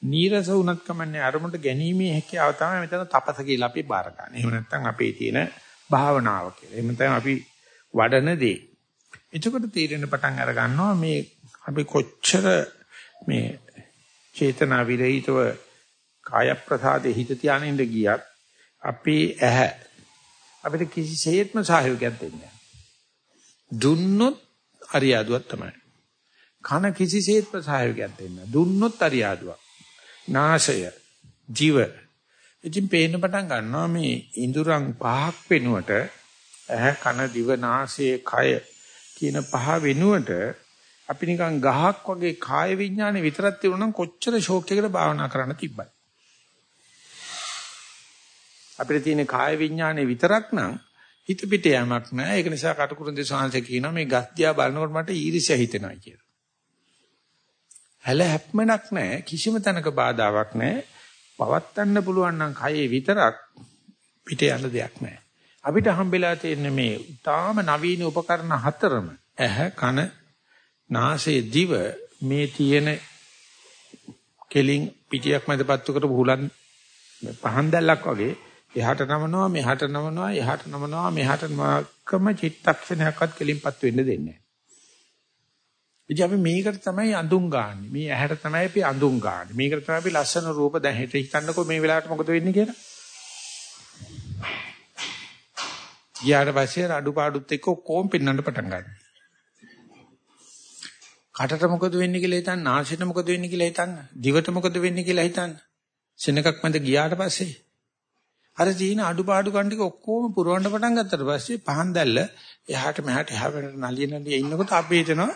නීරස වුණත් කමන්නේ අරමුණට ගැනීමේ හැකියාව තමයි මෙතන තපස කියලා අපි බාර ගන්න. එහෙම නැත්නම් අපේ තියෙන භාවනාව කියලා. එහෙම නැත්නම් අපි වඩන දේ. එතකොට තීරණ පටන් අර ගන්නවා මේ අපි කොච්චර මේ චේතනා විරහිතව කාය ප්‍රසාදේ හිත තියාගෙන ඉඳ ගියත් අපේ ඇහැ අපිට කිසිසේත්ම සහයෝගයක් දෙන්නේ දුන්නොත් අරියාදුවක් තමයි. කන කිසිසේත්ම සහයෝගයක් දෙන්නේ දුන්නොත් අරියාදුවක්. නාසය, ජීව. ඉතින් පේන්න පටන් ගන්නවා මේ ඉඳුරන් පහක් වෙනුවට ඇහැ, කන, දිව, නාසය, කය කියන පහ වෙනුවට අපි නිකන් ගහක් වගේ කාය විඥානේ විතරක් තිබුණා නම් කොච්චර ෂෝක් එකකට භාවනා කරන්න තිබ්බයි. අපිට තියෙන කාය විඥානේ විතරක් නම් හිත පිට යamak නෑ. ඒක නිසා කටුකුරුන්දේ සාංශ කියනවා මේ ගස්තියා බලනකොට මට ඊර්ෂ්‍යා හිතෙනවා කියලා. හැල හැප්මනක් නෑ කිසිම තැනක බාධාවක් නෑ. පවත්තන්න පුළුවන් නම් කයේ විතරක් පිට යන දෙයක් නෑ. අපිට හම්බෙලා තියෙන මේ තාම නවීන උපකරණ හතරම ඇහ කන නාසය දිව මේ තියෙන කෙලින් පිටියක් මැදපත්තු කරපු හුලන් පහන් දැල්ලක් වගේ එහාට නමනවා මෙහාට නමනවා එහාට නමනවා මෙහාට නමකම චිත්තක්ෂණයක්වත් කෙලින්පත් වෙන්න දෙන්නේ නැහැ. ඉතින් අපි මේකට තමයි අඳුන් ගන්නෙ. මේ ඇහැට තමයි අපි අඳුන් ගන්නෙ. මේකට තමයි අපි ලස්සන රූප දැන් හිත හිතන්නකෝ මේ වෙලාවට මොකද වෙන්නේ කියලා. ගියාට පස්සේ අඩුපාඩුත් එක්ක කොම් පෙන්වන්න පටන් ගන්නවා. කටට මොකද වෙන්නේ කියලා හිතන්න, නාසයට මොකද වෙන්නේ කියලා හිතන්න, දිවට මොකද වෙන්නේ කියලා හිතන්න. සෙනඟක් මැද ගියාට පස්සේ අර තියෙන අඩුපාඩු කන් ටික ඔක්කොම පුරවන්න පටන් ගත්තට පස්සේ පහන් දැල්ල එහාට මෙහාට එහා වෙනට නලිය නලිය ඉන්නකොට අපි හිතනවා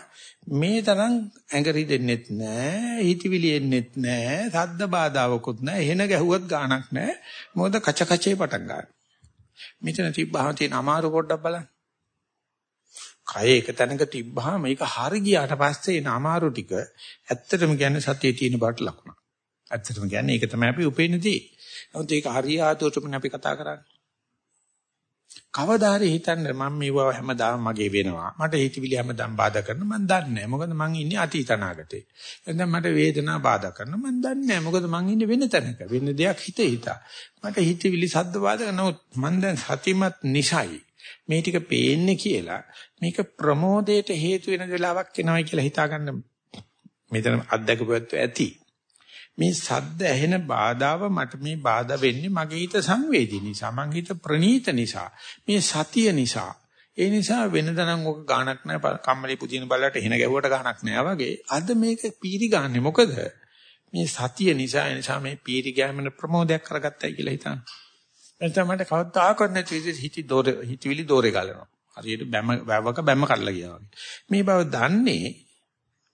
මේ තරම් ඇඟරි දෙන්නෙත් නෑ හිතවිලි එන්නෙත් නෑ සද්ද බාධාවකුත් නෑ එහෙන ගැහුවත් ගාණක් නෑ. මොකද කච කචේ පටන් ගන්නවා මෙතන තිබ්බහම තියෙන අමාරු පොඩ්ඩක් බලන්න. කය එක තැනක තිබ්බහම මේක හරි ගියාට පස්සේ එන අමාරු ටික ඇත්තටම කියන්නේ සතියේ තියෙන බාට ලකුණ ඇත්තටම කියන්නේ ඒක තමයි අපි උපේනදී නමුත් ඒක හරියාතුවටම අපි කතා කරන්නේ. කවදා හරි හිතන්න මම මේව හැමදාම මගේ වෙනවා. මට හිතවිලි හැමදාම බාධා කරන මම දන්නේ නැහැ. මොකද මං ඉන්නේ අතීත අනාගතේ. එතෙන් මට වේදනාව බාධා කරන මම දන්නේ නැහැ. මොකද මං ඉන්නේ වෙන තැනක. වෙන දෙයක් හිත හිතා. මට හිතවිලි සද්ද බාධා කරනොත් මං දැන් සතිමත් නිසයි. මේ ටික පේන්නේ කියලා මේක ප්‍රමෝදයට හේතු වෙන වෙලාවක් එනවයි කියලා හිතාගන්න මෙතන අත්දැකපුවත් ඇති. මේ සද්ද ඇහෙන බාධාව මට මේ බාධා වෙන්නේ මගේ හිත සංවේදී නිසා මගේ හිත ප්‍රනීත නිසා මේ සතිය නිසා. ඒ නිසා වෙනදනම් ඔක ගාණක් නැහැ කම්මලි පුදින බලලට එන ගැහුවට ගාණක් නැහැ වගේ. අද මේක පීරි ගන්නෙ මොකද? මේ සතිය නිසා ඒ නිසා මේ පීරි ගෑමන ප්‍රමෝදයක් කරගත්තයි කියලා හිතන්න. එතන මට කවදාකවත් නැති විදිහට හිටි දෝර හිතවිලි දෝරේ ගලනවා. හරියට බැම වැවක බැම කඩලා ගියා වගේ. මේ බව දන්නේ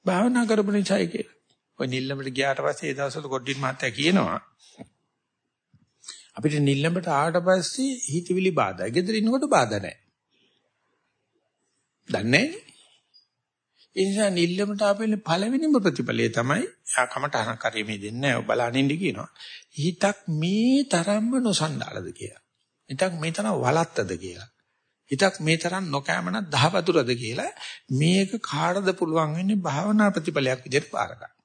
භාවනා කරපු නිසායි කියලා. ඔය නිල්ලඹට ගියාට පස්සේ ඒ දවස්වල කොඩ්ඩින් මහත්තයා කියනවා අපිට නිල්ලඹට ආවට පස්සේ හිතවිලි බාධා. ගෙදර ඉන්නකොට බාධා නැහැ. දන්නේ ඒ නිසා නිල්ලඹට ආපෙන්නේ පළවෙනිම ප්‍රතිඵලය තමයි යා කමට අහනක් කරීමේ දෙන්නේ නැහැ. බලනින්න කියනවා. හිතක් මේ තරම්ම නොසන්ඩාලද කියලා. හිතක් මේ තරම් වලත්තද කියලා. හිතක් මේ තරම් නොකෑමන දහවතුරද කියලා මේක කාටද පුළුවන් වෙන්නේ භාවනා ප්‍රතිඵලයක් විදිහට පාර ගන්න.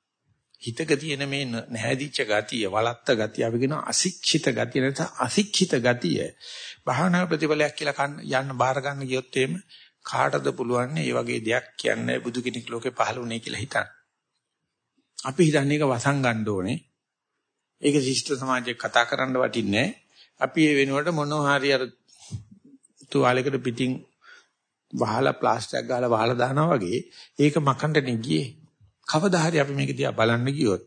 හිතක තියෙන මේ නැහැදිච්ච ගතිය, වලත්ත ගතිය අපි කියන අශික්ෂිත ගතිය නැත්නම් අශික්ෂිත ගතිය භාවනා ප්‍රතිඵලයක් කියලා යන්න බාර ගන්න ගියොත් එimhe කාටද පුළුවන් මේ වගේ දෙයක් කියන්නේ බුදු කෙනෙක් ලෝකේ පහළ වුණේ කියලා හිතන්න. අපි හිතන්නේ ඒක වසන් ගන්න ඕනේ. ඒක ශිෂ්ට සමාජයේ කතා කරන්න වටින්නේ අපි ඒ වෙනුවට මොනවා හරි අර තුවාලයකට පිටින් වහලා ප්ලාස්ටික් ගාලා වහලා දානවා වගේ ඒක මකන්න නෙගියේ. කවදා හරි අපි මේක දිහා බලන්න ගියොත්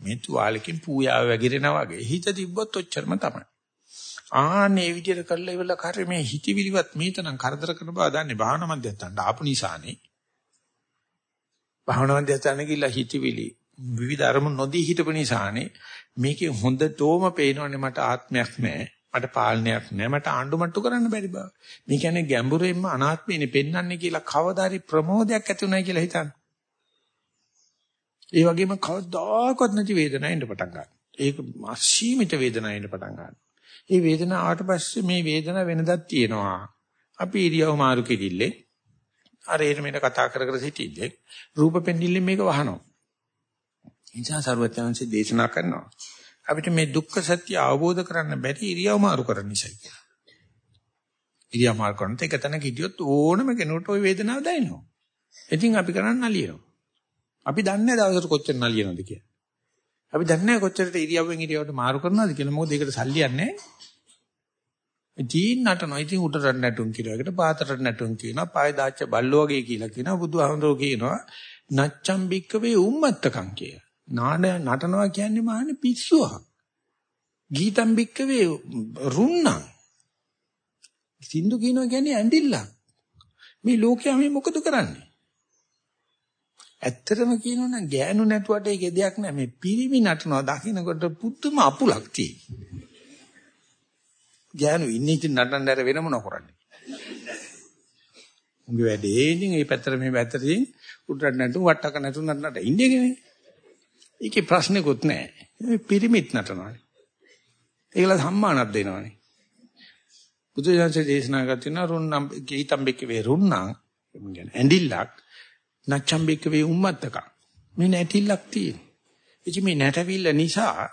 මේ තුවාලකින් පූයාව වැగిරෙනා වගේ හිත තිබ්බොත් ඔච්චරම තමයි. ආන්නේ විදිහට කරලා ඉවරලා කරේ මේ හිතවිලිවත් මේතනම් කරදර කරන බව දන්නේ භාවනා මධ්‍යස්ථානට ආපු නිසානේ. භාවනා මධ්‍යස්ථාන ගිහිල්ලා හිතවිලි විවිධ අරමුණු නොදී හිටපු නිසානේ මේකේ හොඳටම පේනවනේ මට ආත්මයක් නැහැ. මට පාලනයක් නැහැ. මට ආණ්ඩුමට්ටු කරන්න බැරි බව. මේ කියන්නේ ගැඹුරින්ම අනාත්මේනේ පෙන්වන්නේ කියලා කවදාරි ප්‍රමෝදයක් ඇති උනායි කියලා හිතන්නේ. ඒ වගේම කවදාකවත් නැති වේදනාවක් එන්න පටන් ගන්නවා. ඒක අසීමිත වේදනාවක් එන්න පටන් ගන්නවා. මේ වේදනාව ආවට පස්සේ මේ වේදනාව වෙනදක් තියෙනවා. අපි ඉරියව් මාරු කෙරිල්ලේ අර එන මෙන්න කතා කර කර සිටින්නේ රූප පෙන්දිල්ලෙන් මේක වහනවා. නිසා සරුවචනන්සේ දේශනා කරනවා. අපිට මේ දුක්ඛ සත්‍ය අවබෝධ කරන්න බැරි ඉරියව් මාරු කරන්න නිසා කියලා. ඉරියව් මාරු කරනත් එක තැනක හිටියොත් ඕනම කෙනෙකුට ওই වේදනාව දැනෙනවා. ඉතින් අපි කරන්නේ නලියනවා. අපි දන්නේ දවසට කොච්චර නලියනවද කියලා. අපි දන්නේ කොච්චරට ඉරියව්වෙන් ඉරියව්වට මාරු කරනවද කියලා. මොකද ඒකට සල්ලියක් නැහැ. ජීන් නටනවා. ඉතින් උඩට නටුම් කියලා. ඒකට පාතට නටුම් කියනවා. පාය දාච්ච බල්ලෝ වගේ කියලා කියනවා. බුදුහාමුදුරුවෝ කියනවා. නච්චම් බික්කවේ උම්මත්තකම් කිය. නාඩ නටනවා කියන්නේ මහන්නේ පිස්සුවක්. ගීතම් බික්කවේ රුන්නා. සින්දු කියනවා කියන්නේ ඇඬිල්ලක්. මේ ලෝකයා මේ මොකද කරන්නේ? ඇත්තටම කියනවනම් ගෑනු නැතුවට ඒකේ දෙයක් නෑ මේ පිරිමි නටනවා දකින්නකොට පුදුම අපුලක් තියෙනවා. ගෑනු ඉන්නේ ඉතින් නටන්න දැර වෙන මොන කරන්නේ. උන්ගේ වැඩේ ඉතින් මේ පැත්තට මේ පැත්තට ඉතින් උඩට නැතු වට්ටක නැතු නටනට ඉන්නේ නේ. ඒකේ ප්‍රශ්නකුත් නෑ. මේ පිරිමිත් නටනවානේ. ඒකලා සම්මානක් දෙනවානේ. බුදුසසුනේ දේශනා කරන රුන්නම් ගීතම්බෙක වේ රුන්නම් කියන්නේ ඇඬිල්ලක් නච්චම්බෙක වේ උම්මත්තක මේ නැටිල්ලක් තියෙන. ඉතින් මේ නැටවිල්ල නිසා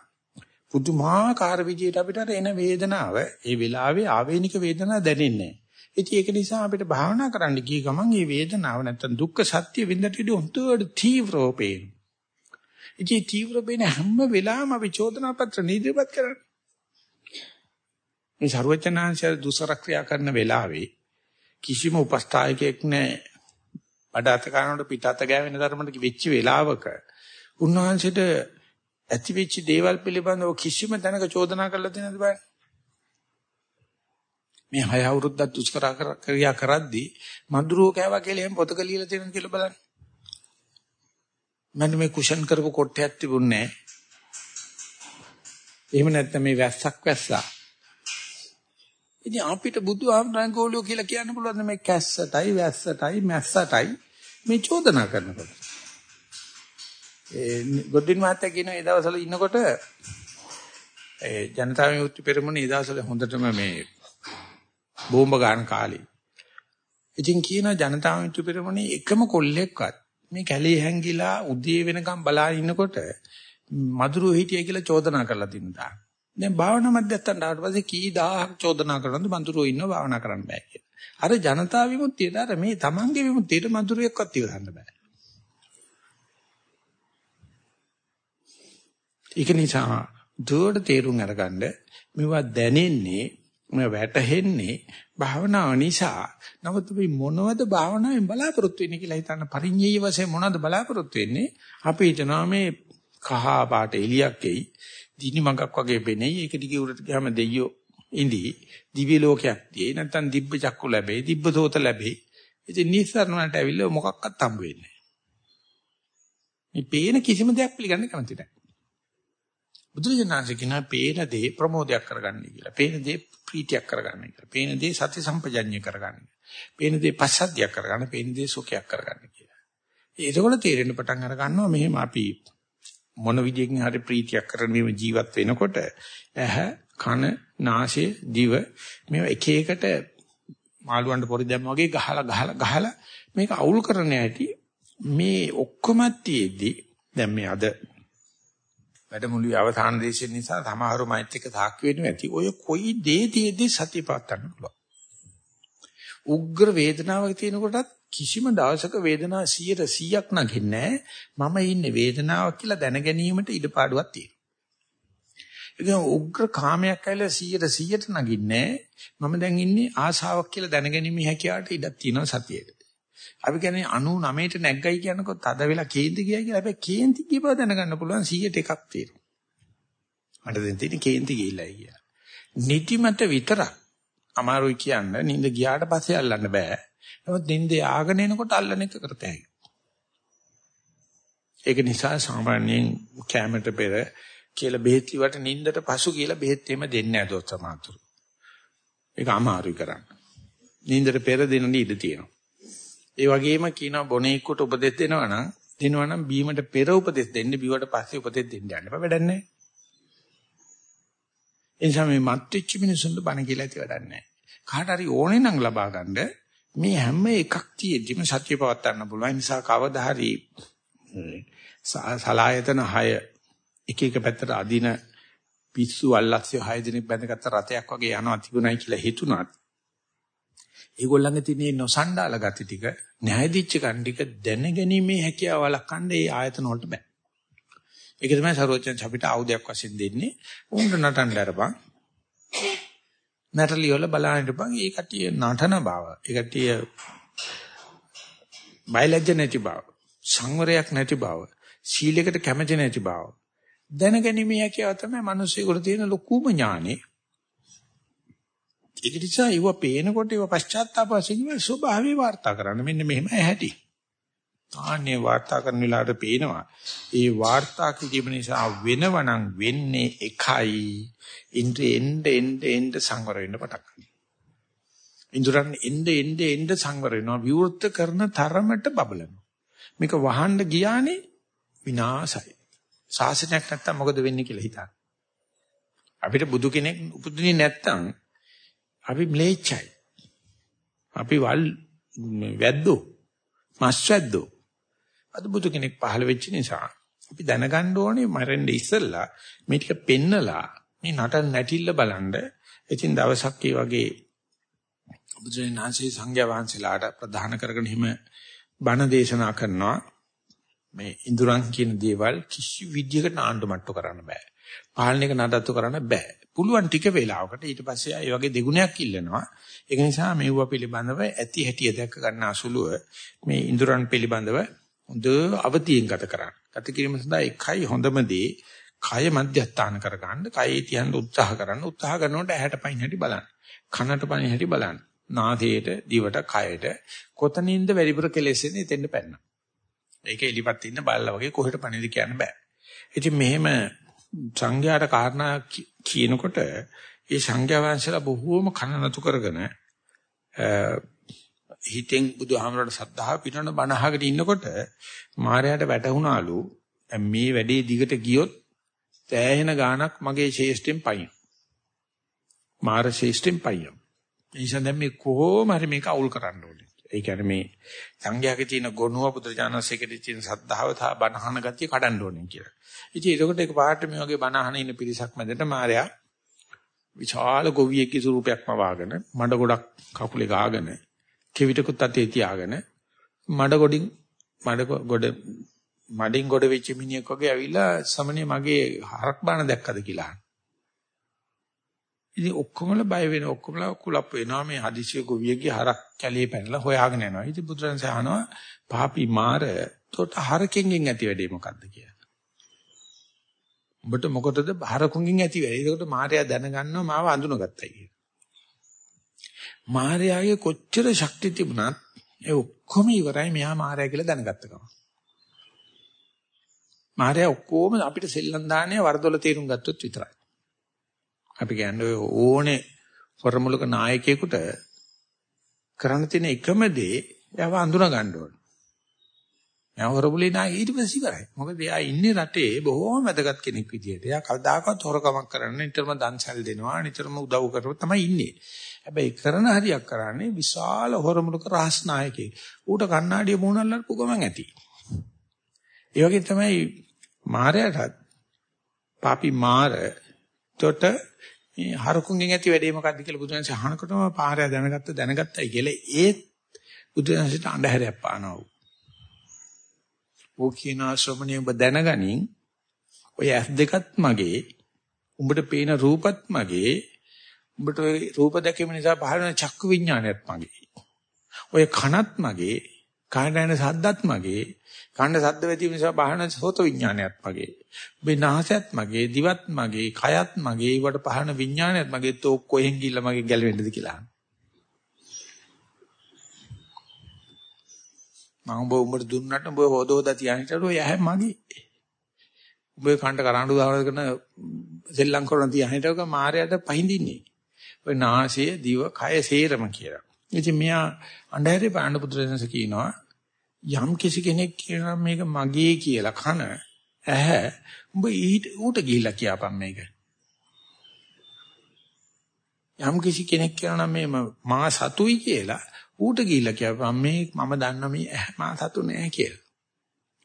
පුදුමාකාර විදියට අපිට එන වේදනාව ඒ වෙලාවේ ආවේනික වේදනාව දැනෙන්නේ නැහැ. ඒක නිසා අපිට භාවනා කරන්න ගිය ගමන් මේ වේදනාව නැත්තම් දුක්ඛ සත්‍ය විඳට ඉඳ උන්ට තීව්‍රව පේන. ඉතින් තීව්‍ර වෙන හැම වෙලාවෙම අපි චෝදනා පත්‍ර නිදිපත් කරන්නේ. මේ ਸਰවචනාංශය දුසර ක්‍රියා කරන වෙලාවේ කිසිම උපස්ථායකයෙක් නැහැ. බඩත කනකොට පිටත ගෑවෙන ධර්මයට වෙච්ච වෙලාවක උන්වහන්සේට ඇති වෙච්ච දේවල් පිළිබඳව කිසිම තැනක චෝදනා කරලා තියෙනවද බලන්න. මේ හය අවුරුද්දක් දුෂ්කර ක්‍රියා කරද්දී මඳුරෝ කෑවා කියලා එහෙම පොතක ලියලා තියෙනවද කියලා බලන්න. මම මේ කුෂන් කරපු කොට්ටයක් තිබුණේ නැහැ. එහෙම නැත්නම් මේ වැස්සක් වැස්සා. ඉතින් අපිට බුදුහාමරන් ගෝලියෝ කියලා කියන්න පුළුවන් මේ කැස්සටයි වැස්සටයි මැස්සටයි මේ චෝදනා කරනකොට. ඒ ගොඩින් මහත්තයා කියන ඒ දවස්වල ඉන්නකොට ඒ ජනතා විමුක්ති පෙරමුණේ ඒ දවස්වල හොඳටම මේ බෝම්බ ගන්න කාලේ. ඉතින් කියන ජනතා විමුක්ති පෙරමුණේ එකම කොල්ලෙක්වත් මේ කැලේ හැංගිලා උදේ වෙනකම් බලා ඉන්නකොට මధుරෝ හිටිය කියලා චෝදනා කරලා තින්දා. දැන් භාවනා මධ්‍යස්ථානට ආවට පස්සේ කී දහහක් චෝදනා කරනද මధుරෝ ඉන්නව භාවනා කරන්න බෑ කියලා. අර ජනතා විමුක්තියට අර මේ තමන්ගේ විමුක්තියට මధుරයක්වත් ඉවසන්න බෑ. ඒක නිසා දුවට තේරුම් අරගන්න මේවා දැනෙන්නේ මේ වැටහෙන්නේ භාවනාව නිසා. නමුත් අපි මොනවද භාවනාවෙන් බලාපොරොත්තු වෙන්නේ කියලා හිතන්න පරිඤ්ඤය වශයෙන් මොනවද බලාපොරොත්තු වෙන්නේ? අපි හිතනවා මේ කහ පාට එලියක් එයි, දිනි මඟක් වගේ පෙනෙයි. ඒක දිගේ උඩට ගියාම දෙයියෝ ඉඳි දිව්‍ය ලෝකයක් තියෙයි. නැත්තම් දිබ්බ චක්කු ලැබෙයි, දිබ්බ සෝත ලැබෙයි. ඉතින් නිස්සාරණ වලට ඇවිල්ලා මොකක්වත් හම්බ වෙන්නේ නැහැ. මේ පේන කිසිම දෙයක් පිළිගන්න කැමති නැහැ. බුදුරජාණන්සේ කියනවා පේන දේ ප්‍රමෝදයක් කරගන්න කියලා. පේන දේ ප්‍රීතියක් කරගන්න කියලා. පේන දේ සති සම්පජඤ්ඤය කරගන්න. පේන දේ පස්සද්ධියක් කරගන්න, පේන දේ සුඛයක් කරගන්න කියලා. ඒකවල තේරෙන්න පටන් අර ගන්නවා මෙහෙම අපි මොන විදියකින් හරි ප්‍රීතියක් කරන මේ ජීවත් වෙනකොට ඇහ, කන, නාසය, දිව මේවා එක එකට මාළුවන්ට පොරි දැම්ම වගේ ගහලා ගහලා ගහලා මේක අවුල් කරන්න ඇති මේ ඔක්කොම තියේදී දැන් මේ අද වැඩමුළුවේ අවසාන දේශය නිසා සමහරව මෛත් එක්ක සාක්ෂි වෙනු ඇති. ඔය කොයි දේ තියේදී සතිය පාත්තන්න පුළුවන්. උග්‍ර වේදනාවක් තියෙනකොටත් කිසිම දවසක වේදනාව 100%ක් නැගින්නේ මම ඉන්නේ වේදනාවක් කියලා දැන ගැනීමට ඉඩපාඩුවක් තියෙනවා. ඒ උග්‍ර කාමයක් ඇවිල්ලා 100%ට නැගින්නේ මම දැන් ඉන්නේ ආශාවක් කියලා දැනගැනීමේ හැකියාවට ඉඩක් තියෙනවා සතියේට. අපි කියන්නේ 99ට නැග්ගයි කියනකොත් අද වෙලා කේන්ති ගියයි කියලා. හැබැයි කේන්ති ගිය බව දැනගන්න පුළුවන් 100ට එකක් තියෙනවා. මට දැන් තියෙන්නේ කේන්ති ගිහිල්ලායි කියලා. නිදිමත විතරක් අමාරුයි කියන්න නිින්ද ගියාට පස්සේ අල්ලන්න බෑ. නමුත් නිින්ද ආගෙන එනකොට අල්ලන එක කරතයි. ඒක නිසා සාමාන්‍යයෙන් කැමරට පෙර කියලා බෙහෙත් ඉවට නිින්දට පසු කියලා බෙහෙත් එම දෙන්නේ නැහැ දොස්තර මාතුරු. ඒක අමාරුයි කරන්න. නිින්දට පෙර දෙන්න ඉඩ තියෙනවා. ඒ වගේම කියනවා බොනේකට උපදෙස් දෙනවා නම් දෙනවා නම් බීමට පෙර උපදෙස් දෙන්න බිවට පස්සේ උපදෙස් දෙන්න යන්න බෑ වැඩක් නැහැ. එනිසා මේ මත්විච්ච මිනිසුන්ට බණ කියලා ඇති වැඩක් නැහැ. කාට හරි ඕනේ නම් ලබා ගන්න මේ හැම එකක් තියෙද්දිම සත්‍ය පවත් ගන්න පුළුවන්. නිසා කවදා හරි සලායතන 6 එක එක පැත්තට අදින පිස්සු අල්ලස්සිය 6 දිනක් බැඳගත්ත රතයක් වගේ යනවා තිබුණයි කියලා හිතුණත් ඒගොල්ලන්ගේ තියෙන නොසණ්ඩාල ගති ටික නැහැදිච්ච කණ්ඩික දැනගැනීමේ හැකියාව වළක්වන්න ඒ ආයතන වලට බෑ. ඒක තමයි සරෝජන අපිට ආයුධයක් වශයෙන් දෙන්නේ. උන්ට නටන්න අරපන්. නටලිය වල බලන්න ඉඳපන්. ඒ කටිය නටන බව. ඒ කටිය බයලජ්‍ය නැති බව. සංවරයක් නැති බව. සීලයකට කැමති නැති බව. දැනගැනීමේ හැකියාව තමයි මිනිස්සුන්ට තියෙන ලොකුම ඥානෙ. ඒක නිසා ඒව පේනකොට ඒව පශ්චාත්තාප වශයෙන් ස්වභාවී වාර්තා කරන්න. මෙන්න මෙහෙම ඇහැටි. ආන්නේ වාර්තා කරන වෙලාවට පේනවා. ඒ වාර්තා කිරීම නිසා වෙනවනම් වෙන්නේ එකයි. ඉන්ද්‍ර එන්න එන්න එන්න සංවර වෙන්න පටන් ගන්නවා. ඉන්ද්‍රයන් එන්න එන්න එන්න සංවර වෙනවා. විවෘත කරන තරමට බබලනවා. මේක වහන්න ගියානේ විනාසයි. ශාසනයක් නැත්තම් මොකද වෙන්නේ කියලා හිතන්න. අපිට බුදු කෙනෙක් උපදින්නේ නැත්තම් අපි ම්ලේච්චයි. අපි වල් වැද්දෝ. මස් වැද්දෝ. අද බුදු කෙනෙක් පහළ වෙච්ච නිසා අපි දැනගන්න ඕනේ මරෙන්න ඉස්සෙල්ලා මේ ටික පෙන්නලා මේ නටන නැටිල්ල බලන්න. ඉතින් දවසක් ඒ වගේ බුදුරජාණන්සේ සංඝයා වහන්සේලාට ප්‍රදාන කරගෙන හිම බණ දේශනා කරනවා. මේ ඉඳුරන් කියන දේවල් කිසි විදියකට ආණ්ඩුමට්ටු කරන්න බෑ. පාලනයක නඩත්තු කරන්න බෑ. පුළුවන් ටික වේලාවකට ඊට පස්සේ ඒ වගේ දෙගුණයක් ඉල්ලනවා. ඒක නිසා මෙවුව පිළිබඳව ඇති හැටිය දැක ගන්න අසුලුව මේ ඉඳුරන් පිළිබඳව හොඳ අවතියෙන් ගත කරන්න. ගත කිරීම සඳහා එකයි හොඳම දේ කය මධ්‍යස්ථාන කරගන්න. කයේ තියන්න උත්සාහ කරන්න. උත්සාහ කරනකොට ඇහැට පයින් හැටි බලන්න. කනට පයින් හැටි බලන්න. නාසයට, දිවට, කයට කොතනින්ද වැඩිපුර කෙලෙසෙන්නේ එතෙන්ද පැන්න. ඒක එලිපත් ඉන්න බල්ලා වගේ කොහෙට පණිද කියන්න බෑ. ඉතින් මෙහෙම සංඝයාට කාරණා කියනකොට ඒ සංඝයා වහන්සේලා බොහෝම කනනතු කරගෙන හිතෙන් බුදුහාමරට සද්ධාව පිටන බණ අහගෙන ඉන්නකොට මාරයාට වැටහුණාලු මේ වැඩේ දිගට ගියොත් තෑහෙන ගාණක් මගේ ශේෂ්ඨෙන් පයින්. මාර ශේෂ්ඨෙන් පයින්. ඒ නිසා දැන් මේ කොහොම හරි මේක අවුල් කරන්න ඕනේ. ඒ කියන්නේ මේ සංඝයාගේ තියෙන ගුණව පුදුරජානසේකේ තියෙන සද්ධාව තා බණහන ගතිය කඩන්න ඕනේ කියලා. ඉතින් ඒකට ඒක පාට මේ වගේ බණහන ඉන්න පිරිසක් මැදට මාර්යා විශාල ගොවියෙක්ගේ ස්වරූපයක්ම වාගෙන මඩ ගොඩක් කකුලේ ගාගෙන කෙවිතකුත් අතේ තියාගෙන මඩ ගොඩින් මඩ ගොඩ මඩින් ගොඩ වෙච්ච මිනිහෙක් වගේ ඇවිල්ලා සමනේ මගේ හරක් බාන දැක්කද කියලා. ඉතින් ඔක්කොමල බය වෙන ඔක්කොමල කුලප් වෙනවා මේ හදිසිය ගොවියගේ හරක් කැලේ පැනලා හොයාගෙන යනවා. ඉතින් බුදුරජාණන් සහනවා පාපි මාර තොට හරකෙන්ගෙන් ඇති වැඩේ මොකද්ද කියලා. උඹට මොකටද හරකුන්ගෙන් ඇති වෙන්නේ? ඒකට මාර්යා දැනගන්නවා මාව අඳුනගත්තයි කියලා. මාර්යාගේ කොච්චර ශක්තිය තිබුණත් ඒ ඔක්කොම ඉවරයි මෙහා මාර්යා කියලා දැනගත්ත ගමන්. මාර්යා ඔක්කොම අපිට සෙල්ලම් දාන්නේ වරදොල තේරුම් ගත්තොත් විතරයි. අපි කියන්නේ ඕනේ වරමුලක නායකයෙකුට කරන්න තියෙන එකම දේ එයාව අඳුන ගන්න ඕනේ. එයා වරමුලේ නායක ඊට පස්සේ ඉවරයි. මොකද එයා ඉන්නේ රටේ බොහෝම වැදගත් කෙනෙක් විදියට. එයා කවදාකවත් හොරකමක් කරන්නේ නිතරම දන්සල් දෙනවා, නිතරම උදව් කරනවා තමයි ඉන්නේ. හැබැයි කරන හරියක් කරන්නේ විශාල හොරමුලක රහස් නායකයෙක්. ඌට කණ්ණාඩිය මූණල්ලට පුගමන් ඇති. ඒ වගේ තමයි මාරයටත් පාපි මාර තොට මේ හරකුන්ගෙන් ඇති වැඩේ මොකද්ද කියලා බුදුන්සේ අහනකොටම පාරය දැනගත්ත දැනගත්තයි කියලා ඒත් බුදුන්සේට අඳුරයක් පානවා. ඕ කියන ශ්‍රමණිය ඔබ දැනගනින් ඔය ඇස් දෙකත් මගේ උඹට පේන රූපත් මගේ උඹට ඔය රූප දැකීම නිසා පහළ වෙන චක්කු විඥානයත් මගේ. ඔය කනත් මගේ කනට සද්දත් මගේ කන්න සද්ද වැදීම නිසා පහළ සෝත විඥානයත් මගේ. ඔබේ නාසයත් මගේ දිවත් මගේ කයත් මගේ වට පහළ විඥානයත් මගේ. තෝ කොහෙන් ගිහිල්ලා මගේ ගැලවෙන්නද කියලා. මම ඔබ උඹට දුන්නට ඔබ හොදෝදා තියානිට ඔය ඇහැ මගේ. ඔබ කන්ට කරඬු දාවල කරන සෙල්ලම් කරන තියානිට ඔක මායයට පහඳින්නේ. ඔය නාසය දිව කය සේරම කියලා. ඉතින් මෙයා අන්ධහැරේ පාණ්ඩ පුත්‍රයන්ස කියනවා යම් කිසි කෙනෙක් කියනවා මේක මගේ කියලා කන ඇහැ උඹ ඊට ඌට ගිහිල්ලා කියපන් මේක. යම් කිසි කෙනෙක් කියනවා මේ මා සතුයි කියලා ඌට ගිහිල්ලා කියපන් මේ මම දන්න මේ ඇහැ මා සතු නෑ කියලා.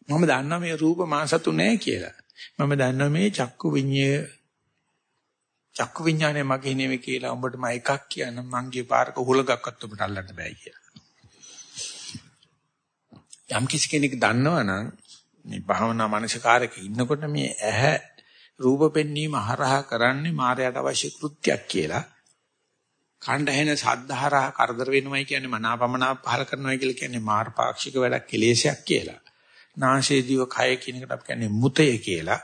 මම දන්නවා මේ රූප මාසතු නෑ කියලා. මම දන්නවා මේ චක්කු විඤ්ඤය චක්කු විඤ්ඤාණය මගේ නෙවෙයි කියලා උඹට මම එකක් කියන මංගේ පාරක උහුලගක්වත් ඔබට අල්ලන්න බෑ කියලා. යම් කිසි කෙනෙක් දන්නවනම් මේ භාවනා මානසිකාරක ඉන්නකොට මේ ඇහැ රූප පෙන්වීම හරහා කරන්නේ මායයට අවශ්‍ය කෘත්‍යයක් කියලා. කණ්ඩ ඇහෙන සද්ධාරා කරදර වෙනවයි කියන්නේ මනාපමනා පහල කරනවයි කියලා කියන්නේ මාර්පාක්ෂික වැඩක් කෙලේශයක් කියලා. නාසයේ දිව කය කියන එකට අපි කියන්නේ මුතය කියලා.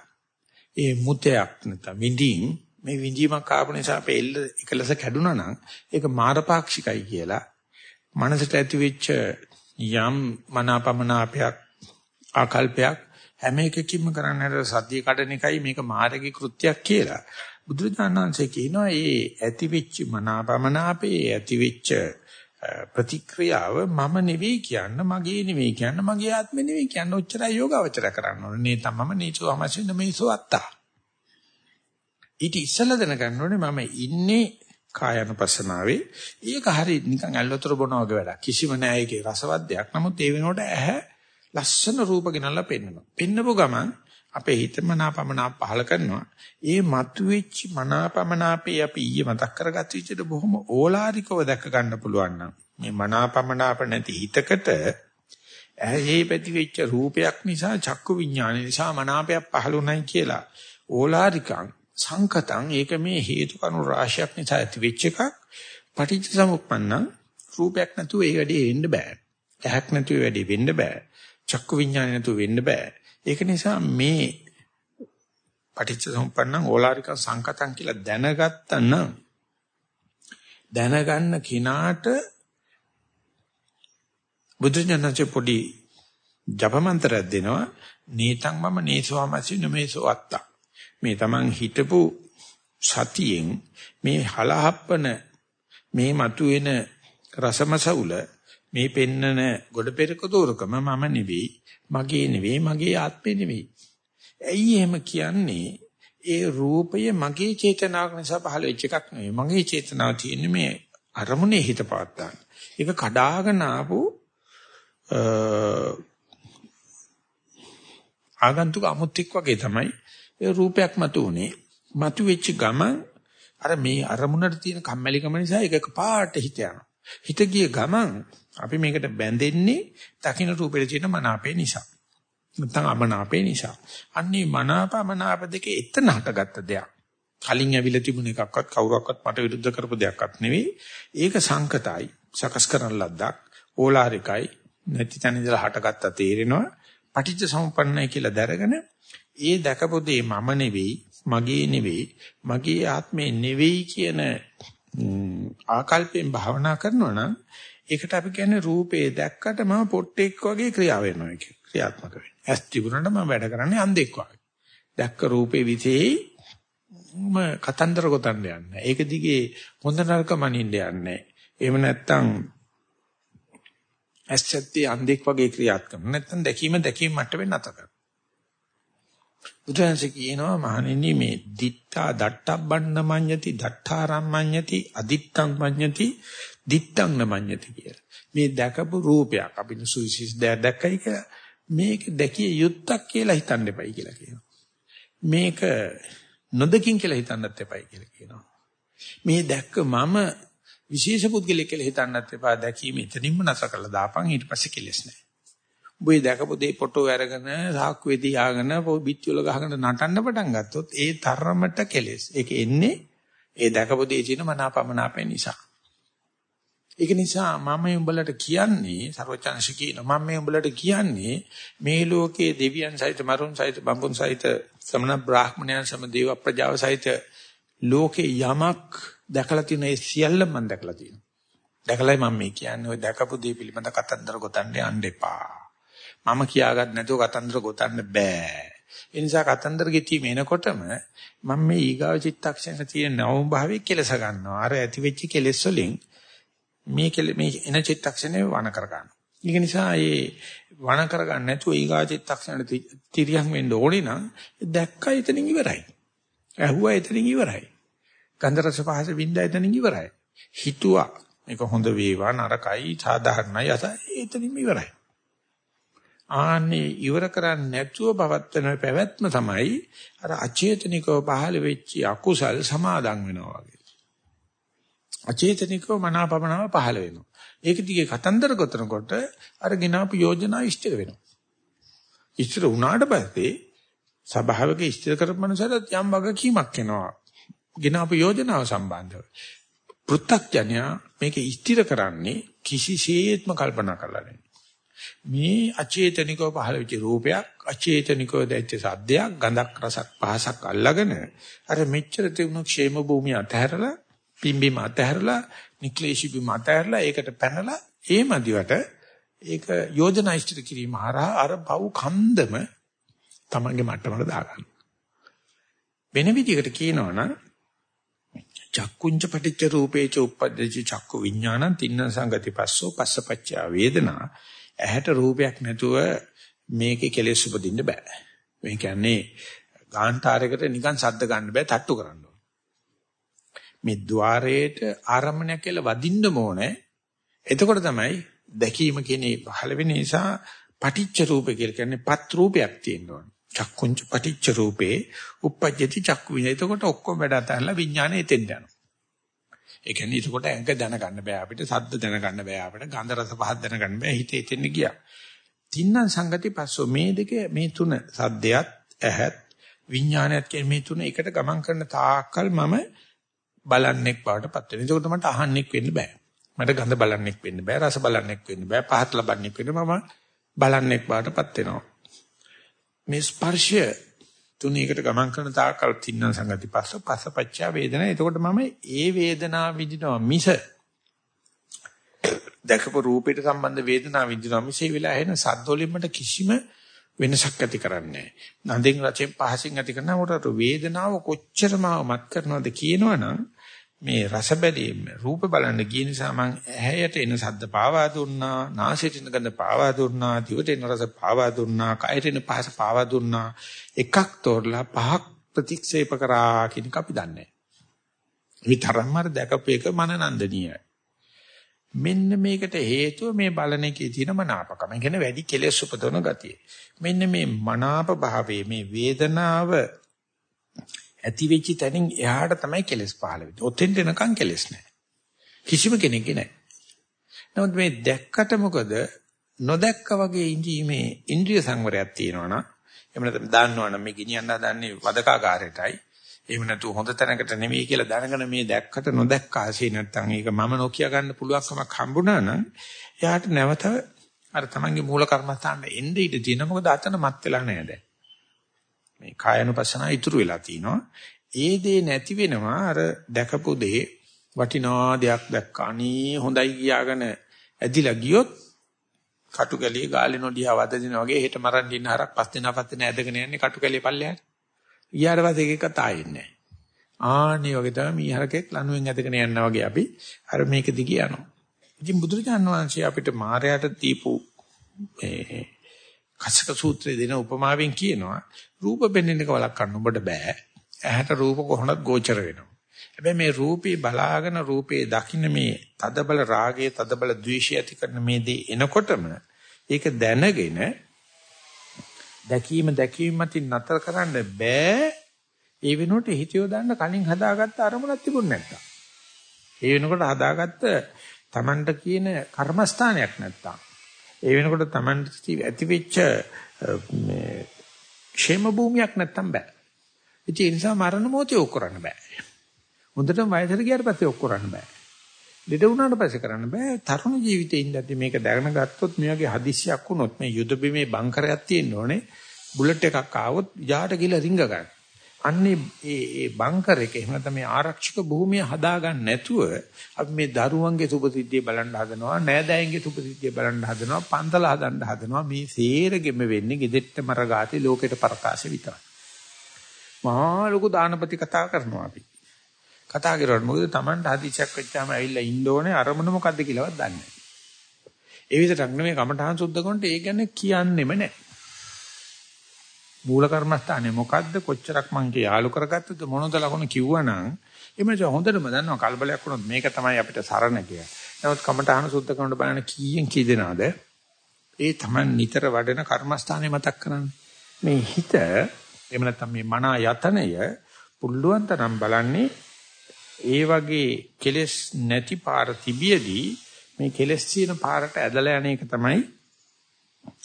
ඒ මුතයක් නැත්නම් විඳින් මේ විඳීමක් ආපු නිසා අපේ එල්ල එකලස කැඩුනා නම් ඒක මාරපාක්ෂිකයි කියලා. මනසට ඇතිවෙච්ච යම් මනාපමනාපයක් ආකල්පයක් හැම එකකින්ම කරන්නේ සතිය කඩන එකයි මේක මාර්ගික කෘත්‍යයක් කියලා. බුදුරජාණන්සේ කියනවා ඒ ඇතිවෙච්ච මනාපමනාපේ ඇතිවෙච්ච ප්‍රතික්‍රියාව මම නෙවෙයි කියන්න මගේ නෙවෙයි කියන්න මගේ ආත්මෙ නෙවෙයි කියන්න ඔච්චරයි යෝගාවචර කරන්න ඕනේ. නේ තමම නීචෝ හමසින්න මේසෝ අත්තා. ඊට ඉස්සෙල්ලා දැනගන්න ඕනේ මම ඉන්නේ කායනුපස්සනාවේ. ඒක හරි නිකන් ඇල්ලතර බොන වගේ වැඩක්. කිසිම නෑ ඒකේ රසවත් දෙයක්. නමුත් ඒ වෙනකොට ඇහැ ලස්සන රූප ගෙනල්ලා පෙන්නනවා. පෙන්නපු ගමන් අපේ හිත මනාපමනාප පහල කරනවා. ඒ මතුවෙච්ච මනාපමනාපේ අපි ඊයේ මතක් කරගත්ත විදිහට බොහොම ඕලාරිකව දැක ගන්න පුළුවන් නම් මේ මනාපමනාප නැති හිතකට ඇහි පැතිවෙච්ච රූපයක් නිසා චක්කු විඥාන නිසා මනාපයක් පහළුණයි කියලා ඕලාරිකං සංකතං. ඒක මේ හේතු කණු රාශියක් නිසා ඇතිවෙච්ච එකක්. පටිච්ච සමුප්පන්නං රූපයක් නැතුව ඒ වැඩේ වෙන්න බෑ. ඇහක් නැතුව ඒ වැඩේ වෙන්න බෑ. චක්කු විඥාන නැතුව වෙන්න බෑ. ඒක නිසා මේ පටිච්ච සමුප්පන්නං ඕලාරික සංකතං කියලා දැනගත්තා නම් දැනගන්න කිනාට බුදුජානක පොඩි ජපමන්ත්‍රයක් දෙනවා. නීතං මම නේසෝමසි නමේසෝ අත්තා. මේ Taman හිටපු සතියෙන් මේ හලහප්පන මේ මතුවෙන රසමසවුල මේ පෙන්නන ගොඩ පෙරක දෝරකම මම නෙවෙයි මගේ නෙවෙයි මගේ ආත්මේ නෙවෙයි. ඇයි එහෙම කියන්නේ? ඒ රූපය මගේ චේතනාවක් නිසා පහළ වෙච්ච එකක් නෙවෙයි. මගේ චේතනාව තියෙන්නේ මේ අරමුණේ හිත පාත්තන්න. ඒක කඩාගෙන ආපු ආගන්තුක අමුත්‍යක් වගේ තමයි ඒ රූපයක් මතුනේ. මතු වෙච්ච ගමන් අර මේ අරමුණට තියෙන කම්මැලිකම නිසා ඒක පාට හිත යනවා. හිත ගිය ගමන් අපි මේකට බැඳෙන්නේ දකින්න රූපෙට තියෙන මනාපේ නිසා. නැත්නම් අමනාපේ නිසා. අන්නේ මනාපමනාප දෙකේ එතන හටගත්ත දෙයක්. කලින් ඇවිල්ලා තිබුණ එකක්වත් කවුරක්වත් මට විරුද්ධ කරපු දෙයක්වත් නෙවෙයි. ඒක සංකතයි. සකස් කරන ලද්දක්. ඕලාරිකයි. නැති තැන ඉඳලා හටගත්ත තේරෙනවා. පටිච්ච සමුප්පන්නයි කියලා දැරගෙන ඒ දැකපු දේ මම නෙවෙයි, මගේ නෙවෙයි, මගේ ආත්මේ නෙවෙයි කියන ආකල්පයෙන් භාවනා කරනවා නම් ඒකට අපි කියන්නේ රූපේ දැක්කට මම පොට්ටෙක් වගේ ක්‍රියා වෙනවා කියලා. ක්‍රියාත්මක වෙන්නේ. ඇස් තිබුණාට මම වැඩ කරන්නේ අන්ධෙක් වගේ. දැක්ක රූපේ විතේ මම කතන්දර ගොතන්න යන්නේ. ඒක දිගේ හොඳ නරක මනින්න යන්නේ. එහෙම නැත්තම් ඇස්සැත්තේ අන්ධෙක් වගේ ක්‍රියාත් කරනවා. නැත්තම් දැකීම දැකීම මට්ටමේ නැත කරනවා. බුදුහන්සේ කියනවා මහණෙනි මේ ditta dattabbanna manyati dattaram manyati adittang manyati dittang namanyati කියලා. මේ දැකපු රූපයක් අපි සුවිසිස් දැක්කයි කියලා මේක දැකිය යුත්තක් කියලා හිතන්න එපයි කියලා කියනවා. මේක නොදකින් කියලා හිතන්නත් එපයි කියලා කියනවා. මේ දැක්ක මම විශේෂ පුද්ගලෙක් කියලා හිතන්නත් එපා දැකීම එතනින්ම නැස කරලා දාපන් ඊට පස්සේ කෙලස් නැහැ. ඔබේ දැකපු දේ ෆොටෝ අරගෙන සාක්කුවේ තියාගෙන බිත්ති වල ගහගෙන නටන්න පටන් ගත්තොත් ඒ තරමට කෙලස්. ඒක එන්නේ ඒ දැකපු දේ තියෙන මනාපමනාපේ නිසා. ඒක නිසා මම උඹලට කියන්නේ ਸਰවචන්ශ කියන මම මේ උඹලට කියන්නේ මේ ලෝකයේ දෙවියන් සහිත මරුන් සහිත බඹුන් සහිත සමන බ්‍රාහ්මණයන් සම දේව ප්‍රජාව සහිත ලෝකේ යමක් දැකලා තියෙන ඒ සියල්ල මම දැකලා තියෙනවා. දැකලායි මම මේ කියන්නේ ඔය දැකපු දේ පිළිබඳ කතන්දර ගොතන්න යන්න එපා. මම කියාගත් නැතුව කතන්දර ගොතන්න බෑ. ඒ නිසා කතන්දර ගෙතීම එනකොටම මම මේ ඊගාව චිත්තක්ෂණ තියෙන නවම භාවයේ කෙලස ගන්නවා. අර ඇති වෙච්ච කෙලෙස් වලින් මේ මේ එන චිත්තක්ෂණය වණ කර ගන්න. ඒක නිසා මේ වණ කර ගන්න නැතුව ඊගා චිත්තක්ෂණයට තිරියන් වෙන්න ඕනේ නම් දැක්කා එතනින් ඉවරයි. ඇහුවා එතනින් ඉවරයි. ගන්ධ රස පහස වින්දා එතනින් ඉවරයි. හිතුවා මේක හොඳ වේවා නරකයි සාධාරණයි අස එතනින් ඉවරයි. ආන්නේ ඉවර කරන්නේ නැතුව පවත්වන පැවැත්ම තමයි අර අචේතනිකව පහළ වෙච්ච අකුසල් සමාදන් වෙනවා වගේ. අචේතනිකව මනාපමනාව පහළ වෙනවා. ඒක දිගේ කතන්දර ගොතනකොට අර ගినాපු යෝජනා ඉෂ්ට වෙනවා. ඉෂ්ට වුණාට පස්සේ සභාවක ඉෂ්ට කරපමණසට යම් වගකීමක් එනවා. ගినాපු යෝජනාව සම්බන්ධව. පෘත්තක්ඥයා මේක ඉෂ්ටිර කරන්නේ කිසිසේත්ම කල්පනා කරලා නෙවෙයි. මේ අචේතනිකව පහළ වෙච්ච රූපයක් අචේතනිකව දැච්ච සද්දයක් ගඳක් රසක් පහසක් අල්ලගෙන අර මෙච්චර තිබුණු ക്ഷേම භූමිය අතහැරලා පිම්බීම අතහැරලා නික්ලේශී බීම අතහැරලා ඒකට පැනලා ඒ මදිවට ඒක යෝජනා ඉෂ්ට කිරීම හරහා අර පව් කන්දම තමන්ගේ මට්ටමට දාගන්න. වෙන විදිහකට කියනවනම් චක්කුංච පටිච්ච රූපේච උප්පද්දච චක්කු විඥානං තින්න සංගති පස්සෝ පස්සපච්චා වේදනා ඇහැට රූපයක් නැතුව මේකේ කෙලෙස් උපදින්න බෑ. මේ කියන්නේ ගාන්ටාරයකට නිකන් සද්ද ගන්න බෑ තට්ටු කරන්න ඕන. මේ ద్వාරයේට ආරම්භණයක් කියලා වදින්න ඕනේ. එතකොට තමයි දැකීම කියන්නේ පහළ වෙන නිසා පටිච්ච රූපේ කියලා කියන්නේ පත් රූපයක් තියෙන්න ඕන. චක්කුංච පටිච්ච රූපේ uppajjati චක්කු විඤ්ඤාණය. එතකොට ඔක්කොම වැඩ අතහැරලා විඤ්ඤාණය එතෙන්ට යනවා. ඒ කියන්නේ එතකොට ඇඟ දැනගන්න බෑ අපිට සද්ද දැනගන්න බෑ අපිට ගන්ධ රස පහත් දැනගන්න බෑ හිත එතෙන් ගියා. තින්නම් සංගති පස්සෝ මේ දෙක මේ තුන සද්දයත් ඇහත් විඥානයත් කියන මේ තුන එකට ගමන් කරන තාක්කල් මම බලන්නෙක් බවට පත් වෙනවා. ඒකට මට අහන්නෙක් වෙන්න බෑ. මට ගඳ බලන්නෙක් වෙන්න බෑ රස බලන්නෙක් වෙන්න බෑ පහත් ලබන්නෙක් වෙන්න මම බලන්නෙක් බවට පත් වෙනවා. මේ ස්පර්ශය තුනීකට ගමන් කරන තාකල් තින්න සංගති පස්ස පස්සපච්චා වේදනා. එතකොට මම ඒ වේදනාව විඳිනවා මිස දැකපු රූපයට සම්බන්ධ වේදනාව විඳිනවා මිස ඒ වෙලාව එන සද්දෝලින් මට කිසිම වෙනසක් ඇති කරන්නේ නැහැ. නන්දෙන් රචෙන් පහසින් ඇති කරනකොට වේදනාව කොච්චර මාව මත් කරනවද කියනවනම් මේ රස බැලීම රූප බලන්න ගිය නිසා මං ඇහැයට එන ශබ්ද පාවා දුන්නා නාසයට එන ගඳ පාවා දුන්නා දිවට එන රස පාවා දුන්නා කයට එන පහස පාවා දුන්නා එකක් තෝරලා පහක් ප්‍රතික්ෂේප කරා කියන එක අපි දන්නේ විතරම්මර දැකපු එක මනනන්දනීයයි මෙන්න මේකට හේතුව මේ බලන එකේ තියෙන මනාපකම. ඒ කියන්නේ වැඩි කෙලෙස් උපදවන ගතිය. මෙන්න මේ මනාප භාවයේ මේ වේදනාව ඇති වෙච්ච තැනින් එහාට තමයි කෙලස් පහළ වෙන්නේ. ඔතෙන්ට එනකන් කෙලස් නැහැ. කිසිම කෙනෙක්ගේ නැහැ. නමුත් මේ දැක්කට මොකද නොදැක්ක වගේ ඉඳීමේ ඉන්ද්‍රිය සංවරයක් තියෙනවනම් එහෙම නැත්නම් දන්නවනම් මේ ගෙනියන්න හදන්නේ වදකාගාරයටයි එහෙම නැතු හොඳ තැනකට නෙවෙයි කියලා දැනගෙන මේ දැක්කට නොදැක්ක ආසේ නැත්නම් ඒක මම නොකිය ගන්න පුළුවන්කමක් හම්බුණා නම් එයාට නැවත අර තමන්ගේ මූල කර්මස්ථානට එන්න ඉඩ තියෙන මොකද අතන මත් වෙලා නැහැ දැන් මේ කායනුපස්සනා ඉතුරු වෙලා තිනවා. ඒ දේ නැති වෙනවා අර දැකපු දේ වටිනා දෙයක් දැක්කා. අනේ හොඳයි කියාගෙන ඇදිලා ගියොත් කටුකැලියේ ගාලේ නොඩියා වද දෙනා වගේ හෙට මරන් දින හරක් පස් දෙනා පස් දෙනා ඇදගෙන යන්නේ කටුකැලියේ පල්ලෙහාට. ඊයාට පස්සේ එකක තායෙන්නේ නැහැ. ආන්නේ වගේ තමයි මීහරකෙක් ලණුවෙන් ඇදගෙන යනවා වගේ අපි අර මේක දිගේ යනවා. ඉතින් බුදුරජාණන් වහන්සේ අපිට මායයට දීපු මේ කසක සූත්‍රයේ දෙන උපමාවෙන් කියනවා රූප පෙන්වන්න එක වළක්වන්න ඔබට බෑ. ඇහැට රූප කොහොමද ගෝචර වෙනවා. හැබැයි මේ රූපේ බලාගෙන රූපේ දකින්න මේ තදබල රාගයේ තදබල ද්වේෂය ඇති කරන මේ දේ එනකොටම ඒක දැනගෙන දැකීම දැකීම මතින් නතර කරන්න බෑ. ඒ වෙනුවට හිතියෝ දාන්න කලින් හදාගත්ත අරමුණක් තිබුණ නැත්තම්. ඒ වෙනකොට හදාගත්ත Tamanට කියන කර්මස්ථානයක් නැත්තම්. ඒ වෙනකොට Tamanට ඇතිවෙච්ච මේ ക്ഷേම භූමියක් නැත්තම් බෑ. ඒ නිසා මරණ මොහොතේ ඔක් කරන්න බෑ. හොඳටම වයසට ගියාට පස්සේ ඔක් කරන්න බෑ. ලෙඩ වුණාට පස්සේ කරන්න බෑ. තරුණ ජීවිතේ ඉඳද්දි මේක දැනගෙන ගත්තොත් මේ වගේ හදිස්සියක් වුණොත් මේ යුද බිමේ බංකරයක් තියෙන්න ඕනේ. බුලට් එකක් ආවොත් යාට ගිහලා රිංග ගන්න. අන්නේ ඒ ඒ බංකර් එක එහෙම නැත්නම් මේ ආරක්ෂක භූමිය හදාගන්න නැතුව අපි මේ දරුවන්ගේ සුභසිද්ධිය බලන්න හදනවා නෑදෑයන්ගේ සුභසිද්ධිය බලන්න හදනවා පන්තල හදන්න හදනවා. මේ සේරගෙම වෙන්නේ gedetta maragati ලෝකෙට ප්‍රකාශ විතරයි. මහා ලොකු දානපති කතා කරනවා අපි. කතා කරනකොට මොකද Tamanට හදිසියක් වෙච්චාම ඇවිල්ලා ඉන්න ඕනේ අරමුණ මොකද්ද කියලාවත් දන්නේ නැහැ. ඒ විදිහට නෙමෙයි කමඨහන් සුද්ධ කරනට ඒ කියන්නේ කියන්නෙම නැහැ. මූල කර්මස්ථානේ මොකද්ද කොච්චරක් මං කිය යාලු කරගත්තද මොනවද ලකුණු කිව්වනම් එමෙන්න හොඳටම දන්නවා කලබලයක් වුණොත් මේක තමයි අපිට සරණ කියලා. නමුත් කමඨහන සුද්ධ කරනකොට බලන්න කීයෙන් කී දෙනාද ඒ තමයි නිතර වඩන කර්මස්ථානේ මතක් කරන්නේ. මේ හිත එහෙම නැත්නම් මේ මන යතනය පුළුවන් තරම් බලන්නේ ඒ වගේ කෙලෙස් නැති පාර තිබියදී මේ කෙලෙස් තියෙන පාරට ඇදලා යන එක තමයි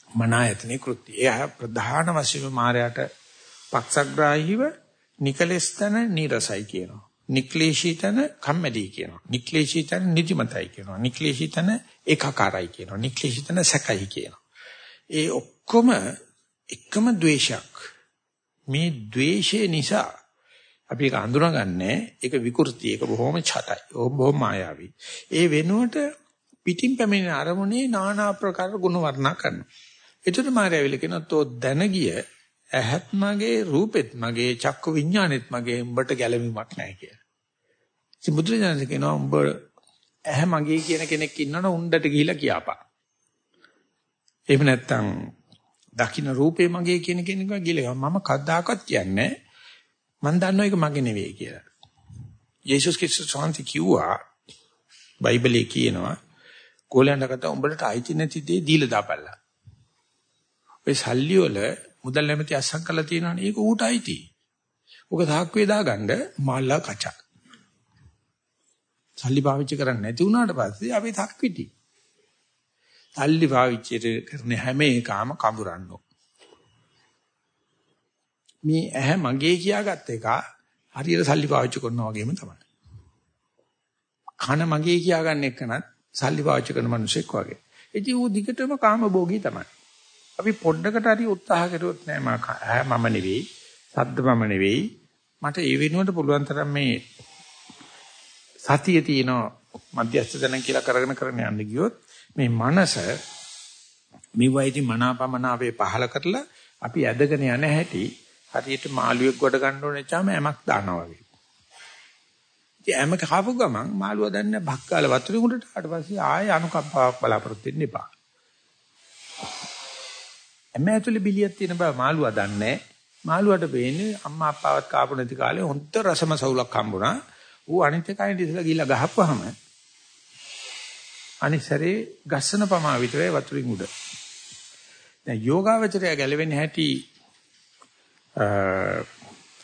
මනායතනේ කෘත්‍ය. එයා ප්‍රධාන වශයෙන්ම මායයට පක්ෂග්‍රාහීව නිකලෙස්තන නිරසයි කියනවා. නික්ලේශීතන කම්මැලි කියනවා. නික්ලේශීතන නිදිමතයි කියනවා. නික්ලේශීතන ඒකාකාරයි කියනවා. නික්ලේශීතන සැකයි කියනවා. ඒ ඔක්කොම එකම द्वේෂයක්. මේ द्वේෂය නිසා අපි ඒක අඳුනගන්නේ ඒක විකෘති ඒක බොහොම ඡතයි. ඕක බොහොම මායාවී. ඒ වෙනුවට පිටින් පැමිණෙන අරමුණේ নানা ආකාර ගුණ වර්ණනා කරනවා. ඒතර මායාවිල කියනවා තෝ දැන ගිය ඇහත් මගේ රූපෙත් මගේ චක්ක විඥානෙත් මගේ උඹට ගැළවීමක් නැහැ කියලා. ඉතින් බුදුරජාණන් කියනවා උඹ ඇහ මගේ කියන කෙනෙක් ඉන්නවනම් උණ්ඩට ගිහිලා කියපා. එහෙම නැත්නම් දකින්න රූපේ මගේ කියන කෙනෙක් ගිහලා මම කද්දාකත් කියන්නේ මම දන්නවා ඒක මගේ නෙවෙයි කියලා. යේසුස් ක්‍රිස්තුස් වහන්සේ කිව්වා බයිබලයේ කියනවා ගෝලයන්ට කතා උඹලට අයිති නැති දේ දීලා දාපල්ලා. ඔය සල්ලි වල මුදල් නැමැති අස්සම් කරලා තියෙනවනේ ඒක ඌට අයිති. ඔක තාක්කුවේ දාගන්න මල්ල කචා. සල්ලි පාවිච්චි කරන්නේ නැති වුණාට පස්සේ අපි තක්විටි. සල්ලි පාවිච්චි කරන හැම එකම කඹරන්නෝ. මේ ඇහැ මගේ කියාගත්ත එක හරියට සල්ලි පාවිච්චි කරනවා වගේම තමයි. කන මගේ කියාගන්න එකනත් සල්ලි පාවිච්චි කරන මිනිසෙක් වගේ. ඉතින් ඌ දිගටම කාම භෝගී තමයි. අපි පොඩ්ඩකට හරි උත්සාහ කරුවොත් නෑ මම මම නෙවෙයි, සද්ද මම නෙවෙයි. මට ඒ වෙනුවට පුළුවන් තරම් මේ සතිය තියෙන මධ්‍යස්ථ දැන කියලා කරගෙන කරගෙන යන්න ගියොත් මේ මනස මෙවයිදී මනාපමනාවේ පහල කරලා අපි ඇදගෙන යන හැටි හරියට මාළුවෙක් ගොඩ ගන්න ඕනේ නැචාම ඇමක් දානවා වගේ. ඉතින් ඇමක කාපු ගමන් මාළුවා දැන්න බක්කාල වතුරේ උඩට ආට පස්සේ ආයෙ අනුකම්පාවක් බලාපොරොත්තු වෙන්න එපා. ඇම ඇතුලේ බිලියක් තියෙන බව මාළුවා දන්නේ මාළුවාට වෙන්නේ අම්මා අප්පාවත් කාපු නැති කාලේ හොන්ත රසම සවුලක් හම්බුණා. ඌ අනිත් එකයි ඉස්සලා ගිහිල්ලා ගහපුවාම අනිත් සැරේ ගස්සන පමා විතරයි වතුරින් උඩ. දැන් යෝගාවචරය ගැලවෙන්නේ හැටි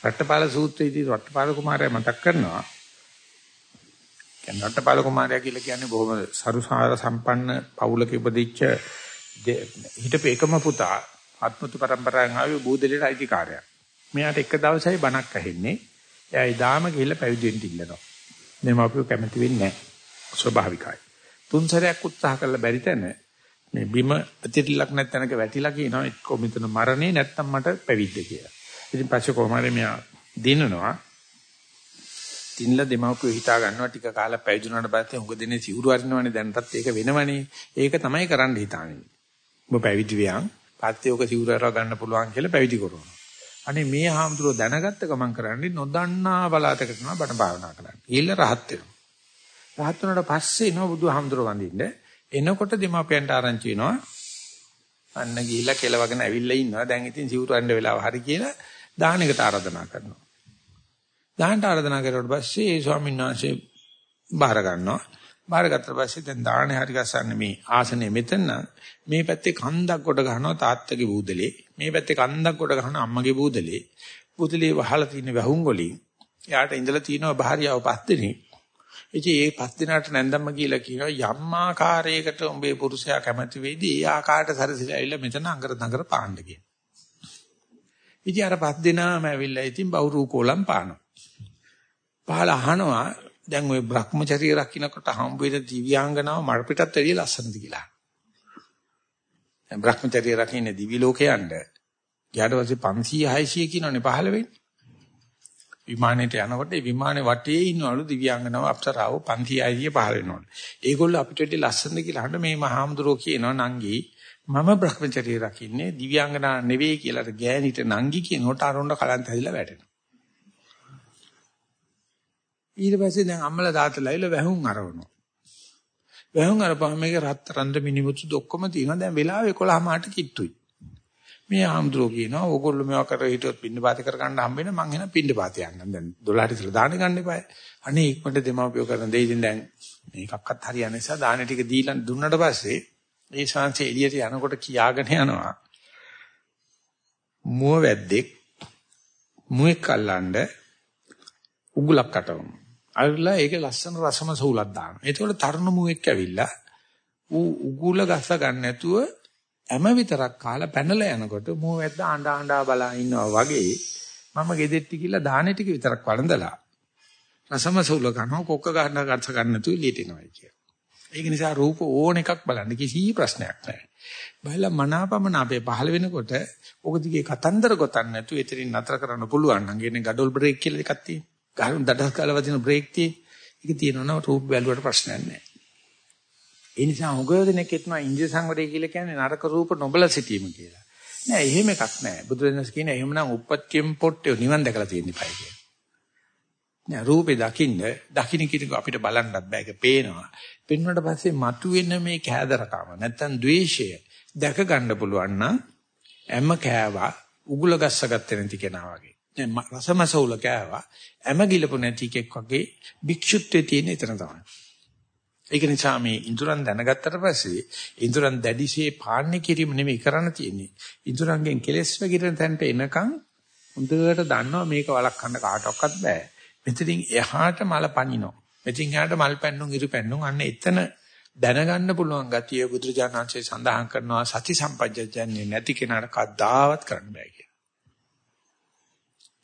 රට්ටපාල සූත්‍රයේදී රට්ටපාල කුමාරයා මතක් කරනවා. කියන්නේ රට්ටපාල කුමාරයා කියලා කියන්නේ බොහොම සරුසාර සම්පන්න පවුලක ඉපදිච්ච හිටපු එකම පුතා ආත්මතු පරම්පරාවෙන් ආවේ බෝධිලේට අයිතිකාරයා. මෙයාට එක දවසයි බණක් ඇහෙන්නේ. එයා ඉදාම ගිහිල්ලා පැවිදි වෙන්න ඉල්ලනවා. මේ මාපියෝ කැමති වෙන්නේ නැහැ. ස්වභාවිකයි. තුන් සැරයක් උත්සාහ කළා බැරි තැන මේ බිම ප්‍රතිලක් නැත්නම්ක වැටිලා කියනවා එක්කෝ මෙතන මරණේ නැත්තම් මට පැවිද්ද කියලා. ඉතින් පස්සේ කොහොමද මෙයා දිනනවා. දිනලා දෙමව්පියෝ හිතා ගන්නවා ටික කාලයක් පැවිදුණාට පස්සේ උඟ දෙනේ සිවුරු අරිනවනේ දැන්ටත් ඒක වෙනවනේ. ඒක තමයි කරන්න හිතාන්නේ. ඔබ පැවිදි වියන් පස්සේ ඔක සිවුරු අරව ගන්න පුළුවන් කියලා පැවිදි කරනවා. අනේ මේ හාමුදුරුවෝ දැනගත්ත ගමන් කරන්නේ නොදන්නා බලාතක තමයි බණ භාවනා කරන්නේ. ඊළ රහත් වෙනවා. රහත් වුණාට පස්සේ එනවා බුදුහාමුදුරුවෝ වඳින්න. එනකොට දෙමාපියන්ට ආරංචි වෙනවා. අන්න ගිහිල්ලා කෙලවගෙන ඇවිල්ලා ඉන්නවා. දැන් ඉතින් සිවුරු අරින්න වෙලාව හරි කියලා දාහනකට ආරාධනා කරනවා. දාහනට ආරාධනා කරුවට පස්සේ ඒ ස්වාමීන් වහන්සේ බාර ගන්නවා. බාරගත්ත පස්සේ දැන් දාහනේ හරි ගස්සන්නේ මේ ආසනේ මෙතන මේ පැත්තේ කන්දක් කොට ගන්නවා තාත්තගේ බූදලේ. මේ පැත්තේ කන්දක් කොට ගන්න අම්මගේ බූදලේ. බූදලේ වහලා තියෙන වැහුම් වලින් එයාට ඉඳලා තියෙනවා භාර්යාව පස් දෙනෙක්. ඉතින් ඒ පස් දිනකට නැන්දම්ම කියලා කියනවා යම් ආකාරයකට උඹේ පුරුෂයා කැමති වෙයිද ඒ ආකාරයට සරසිලා ඇවිල්ලා මෙතන අඟර දඟර පාන්න කියන. ඉතින් අර පස් දිනාම ඇවිල්ලා ඉතින් බවුරු කොලම් පානවා. පහල අහනවා දැන් ওই Brahmacharya රකින්නකොට හම්බ වෙන දිව්‍යාංගනාව මල් පිටත් වැඩිය ලස්සනද කියලා. දැන් Brahmacharya රකින්න දිවි ලෝකයන්ට ඊට පස්සේ 500 600 කියනෝනේ පහල වෙන්නේ. විමානයට යනකොට ඒ විමානේ වටේ ඉන්නවලු දිව්‍යාංගනාව අප්සරාව 500 600 පහල වෙනවලු. ඒගොල්ලෝ අපිට වැඩි ලස්සනද කියලා අහන්න මේ මහාමුදුරෝ කියනවා නංගි මම Brahmacharya රකින්නේ දිව්‍යාංගනා නෙවෙයි කියලා ගෑනිට නංගි කියනකොට අරොන්ඩ කලන්ත හැදිලා වැටෙනවා. ඊට පස්සේ දැන් අම්මලා තාත්තලා ඉල වැහුම් අරවනවා. වැහුම් අරපුවම මේක රත්තරන්ද මිනිමුතු ඔක්කොම තියෙනවා. දැන් වෙලාව 11 මාට කිට්ටුයි. මේ ආම්ද්‍රෝ කියනවා ඕගොල්ලෝ මේවා කර හිටියොත් පින්න පාත කර ගන්න හම්බ වෙන මං එන පින්න පාත යන්නම්. දැන් 12ට ඉතල දාන්න ගන්න එපා. අනේ ඉක්මනට දෙමාපියෝ කරන දෙයින් දැන් මේකක්වත් හරියන්නේ නිසා දාන ටික දීලා දුන්නට පස්සේ ඒ ශාන්සේ එළියට යනකොට කියාගෙන යනවා. මුව වැද්දෙක් මුවෙක් අල්ලන්න උගුලක් කටවමු. අල්ලලා ඒක ලස්සන රසම සූලක් දානවා. ඒතකොට තරුණ මුවෙක් ඇවිල්ලා ඌ උගුල ගස්ස ගන්න නැතුව හැම විතරක් කාලා පැනලා යනකොට මුව වැද්ද ආඬ ආඬා බලා ඉන්නවා වගේ මම ගෙදෙට්ටි කියලා දාහනේ ටික විතරක් වළඳලා රසම සූල කරනවා කොක්ක ගන්න ගස්ස ගන්න නැතුව එළියට එනවා කියලා. ඒක නිසා රූප ඕන එකක් බලන්න කිසි ප්‍රශ්නයක් නැහැ. බලලා මනාපමන අපේ පහළ වෙනකොට ඔක දිගේ කතන්දර ගොතන්න නැතුව එතනින් නතර කරන්න පුළුවන් නම් කියන්නේ ගඩොල් බ්‍රේක් කියලා එකක් තියෙනවා. ගහන දඩස් කාලා වදින බ්‍රේක් tie. ඒක තියෙනවා රූප බැලුවට ප්‍රශ්නයක් නැහැ. ඒ නිසා හොගදෙනෙක් හිටනවා ඉන්ද්‍රිය සංවරය කියලා කියන්නේ නරක රූප නොබල සිටීම කියලා. නෑ එහෙම එකක් නෑ. බුදුරජාණන් කියන එහෙමනම් උප්පත්තියම් පොට්ටේ නිවන් දැකලා තියෙන්න ඉපයි කියලා. නෑ රූපේ දකින්න දකින්න කිනක අපිට බලන්නත් බෑ ඒක පේනවා. පෙන්වන්නට පස්සේ මතුවෙන මේ කෑදරකම නැත්තම් ද්වේෂය දැක ගන්න පුළුවන් නම් හැම කෑවා උගුල ගස්සගත්තේ නැති කෙනා වගේ. දැන් රසමසවුල කෑවා හැම ගිලපු නැති එකෙක් වගේ භික්ෂුත්වයේ තියෙන එතන තමයි. ඒක නිසා මේ ඉඳුරන් දැනගත්තට පස්සේ ඉඳුරන් දැඩිසේ පාන්නේ කිරීම නෙමෙයි කරන්න තියෙන්නේ. ඉඳුරන්ගෙන් කෙලස් වගිරෙන තැනට එනකන් හොඳට දන්නවා මේක වළක්වන්න කාටවත් බෑ. මෙතනින් එහාට මල පනිනවා. මෙතනින් එහාට මල් පැන්නුම් ඉරු පැන්නුම් අන්න එතන දැනගන්න පුළුවන් ගතිය බුදුරජාණන්සේ සඳහන් කරනවා සති සම්පජ්ජයන්නේ නැති කෙනාට කද්දාවත් කරන්න බෑ කියලා.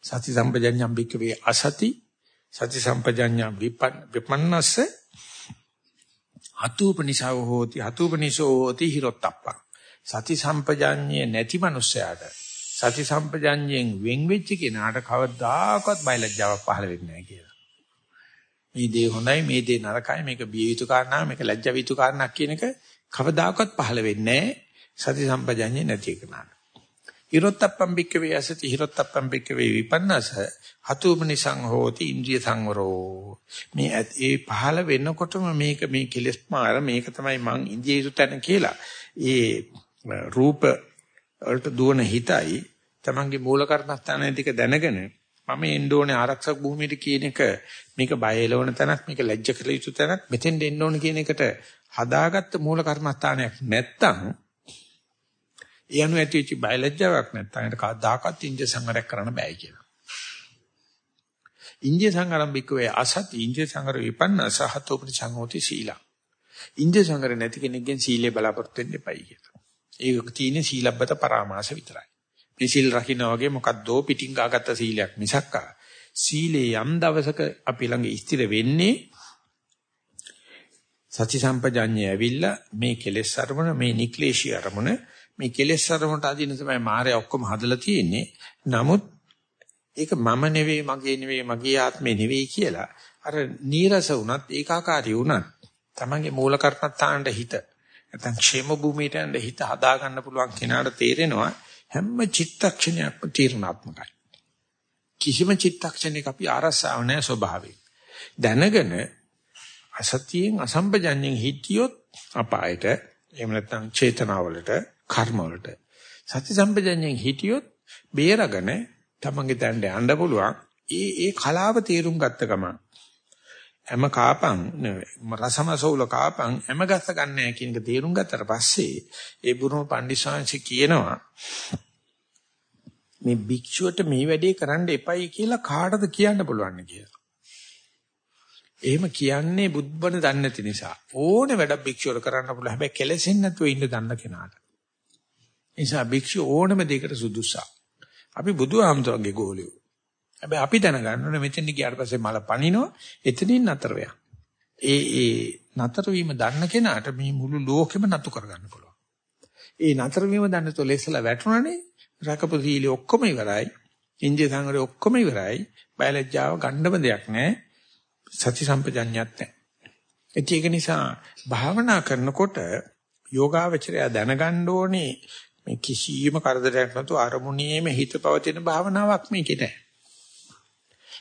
සති සම්පජඤ්ඤම් බික්කවේ අසති සති සම්පජඤ්ඤම් විපන්නස්ස හතුපනිසව හෝති හතුපනිසෝ හෝති හිරොත්තප්පං සති සම්පජඤ්ඤේ නැති මනුස්සයාට සති සම්පජඤ්ඤයෙන් වෙන් වෙච්ච කෙනාට කවදාකවත් බයලජ්ජාවක් පහළ වෙන්නේ නැහැ කියලා. මේ දේ හොඳයි මේ දේ නරකයි මේක බිය යුතු කාරණා මේක ලැජ්ජා යුතු කාරණා කියන එක කවදාකවත් පහළ වෙන්නේ සති සම්පජඤ්ඤේ නැති එකනට. හිරොත්තප්පම් බික්කවේ අසති හිරොත්තප්පම් බික්කවේ විපන්නස හතුමනිසං හෝති ඉන්ද්‍රිය සංවරෝ මේ ඒ පහළ වෙනකොටම මේක මේ කෙලස් මාර මේක තමයි මං ඉන්ද්‍රිය යුතු තැන කියලා. ඒ රූප වලට දුවන හිතයි තමන්ගේ මූල කර්මස්ථානයේ ටික දැනගෙන මම එන්න ඕනේ ආරක්ෂක භූමියට කියන එක. මේක බය එලවන තැනක් මේක ලැජ්ජ කළ යුතු තැනක්. මෙතෙන් එන්න ඕන කියන එකට හදාගත්ත මූල කර්මස්ථානයක් නැත්තම් ඒ අනු ඇතිවෙච්ච බය ලැජ්ජාවක් නැත්තම් ඒකට කවදාකවත් ඉන්ද්‍රිය සංවරයක් කරන්න බෑ කියලා. ඉන්ද්‍රිය සංවරම් බික්කවේ අසත් ඉන්ද්‍රිය සංවර විපන්න සහතෝපරි සංඝෝති සීලා. ඉන්ද්‍රිය සංවර නැති කෙනෙක්ගෙන් සීලය බලාපොරොත්තු වෙන්න එපයි කියලා. ඒක තියෙන්නේ සීලබ්බත පරාමාස විතරයි. මේ සීල් රකින්න වගේ මොකද්දෝ පිටින් ගාගත්ත සීලයක් මිසක්කා සීලේ යම් දවසක අපි ළඟ ස්ථිර වෙන්නේ සති සම්පජඤ්ඤය ඇවිල්ලා මේ කෙලෙස් අරමුණ මේ නික්ලේශී අරමුණ මේ කෙලෙස් සරමට අදින තමයි මාය ඔක්කොම හදලා තියෙන්නේ. නමුත් ඒක මම නෙවෙයි මගේ නෙවෙයි මගේ ආත්මේ නෙවෙයි කියලා අර නීරස වුණත් ඒකාකාරී වුණත් තමන්ගේ මූල කර්මත්තාන්ට හිත නැත්නම් ക്ഷേම භූමියට හිත හදා ගන්න පුළුවන් කෙනාට තේරෙනවා හැම චිත්තක්ෂණයක්ම තීර්ණාත්මකයි. කිසිම චිත්තක්ෂණයක අපි ආරස්සාව නැහැ ස්වභාවයෙන්. දැනගෙන අසතියෙන් අසම්පජඤ්ඤයෙන් හිටියොත් අපායට එහෙම නැත්නම් චේතනාවලට කර්මවලට සති සම්පජඤ්ඤයෙන් හිටියොත් බේරගෙන තමන්ගේ දණ්ඩ යන්න පුළුවන්. ඒ ඒ කලාව තේරුම් ගත්ත ගමන් හැම කාපන් රසමසෝල කාපන් හැම ගස්ස ගන්නෑ කියන එක තේරුම් ගත්තට පස්සේ ඒ බුරුම පණ්ඩිසාංශ කියනවා මේ භික්ෂුවට මේ වැඩේ කරන්න එපයි කියලා කාටද කියන්න පුළුවන් කියලා. එහෙම කියන්නේ බුද්ධබණ දන්නේ නැති නිසා. ඕනේ වැඩක් භික්ෂුවට කරන්න පුළුවන්. හැබැයි කෙලෙසින් නැතුව ඉන්න දන්න කෙනාට. නිසා භික්ෂුව ඕනම දෙයකට සුදුසා. අපි බුදුහාමුදුරන්ගේ ගෝලියෝ. හැබැයි අපි දැනගන්න ඕනේ මෙතෙන් ගියාට පස්සේ මල පනිනවා එතනින් නතර වෙනවා. ඒ ඒ නතර වීම දන්න කෙනාට මේ මුළු ලෝකෙම නතු කරගන්න පුළුවන්. ඒ නතර වීම දන්න තෝ ලෙස්සලා වැටුණානේ රකපු සීලෙ ඔක්කොම ඉවරයි. ඉන්දිය සංගරේ ඔක්කොම ඉවරයි. බයලජ්ජාව ගන්නම දෙයක් නැහැ. සති සම්පජඤ්ඤයත් නැහැ. ඒක නිසා භාවනා කරනකොට යෝගාවචරය දැනගන්න ඕනේ මේ කිසියම් කරදරයක් නැතුව අරමුණේම හිත පවතින භාවනාවක් මේකේ නැහැ.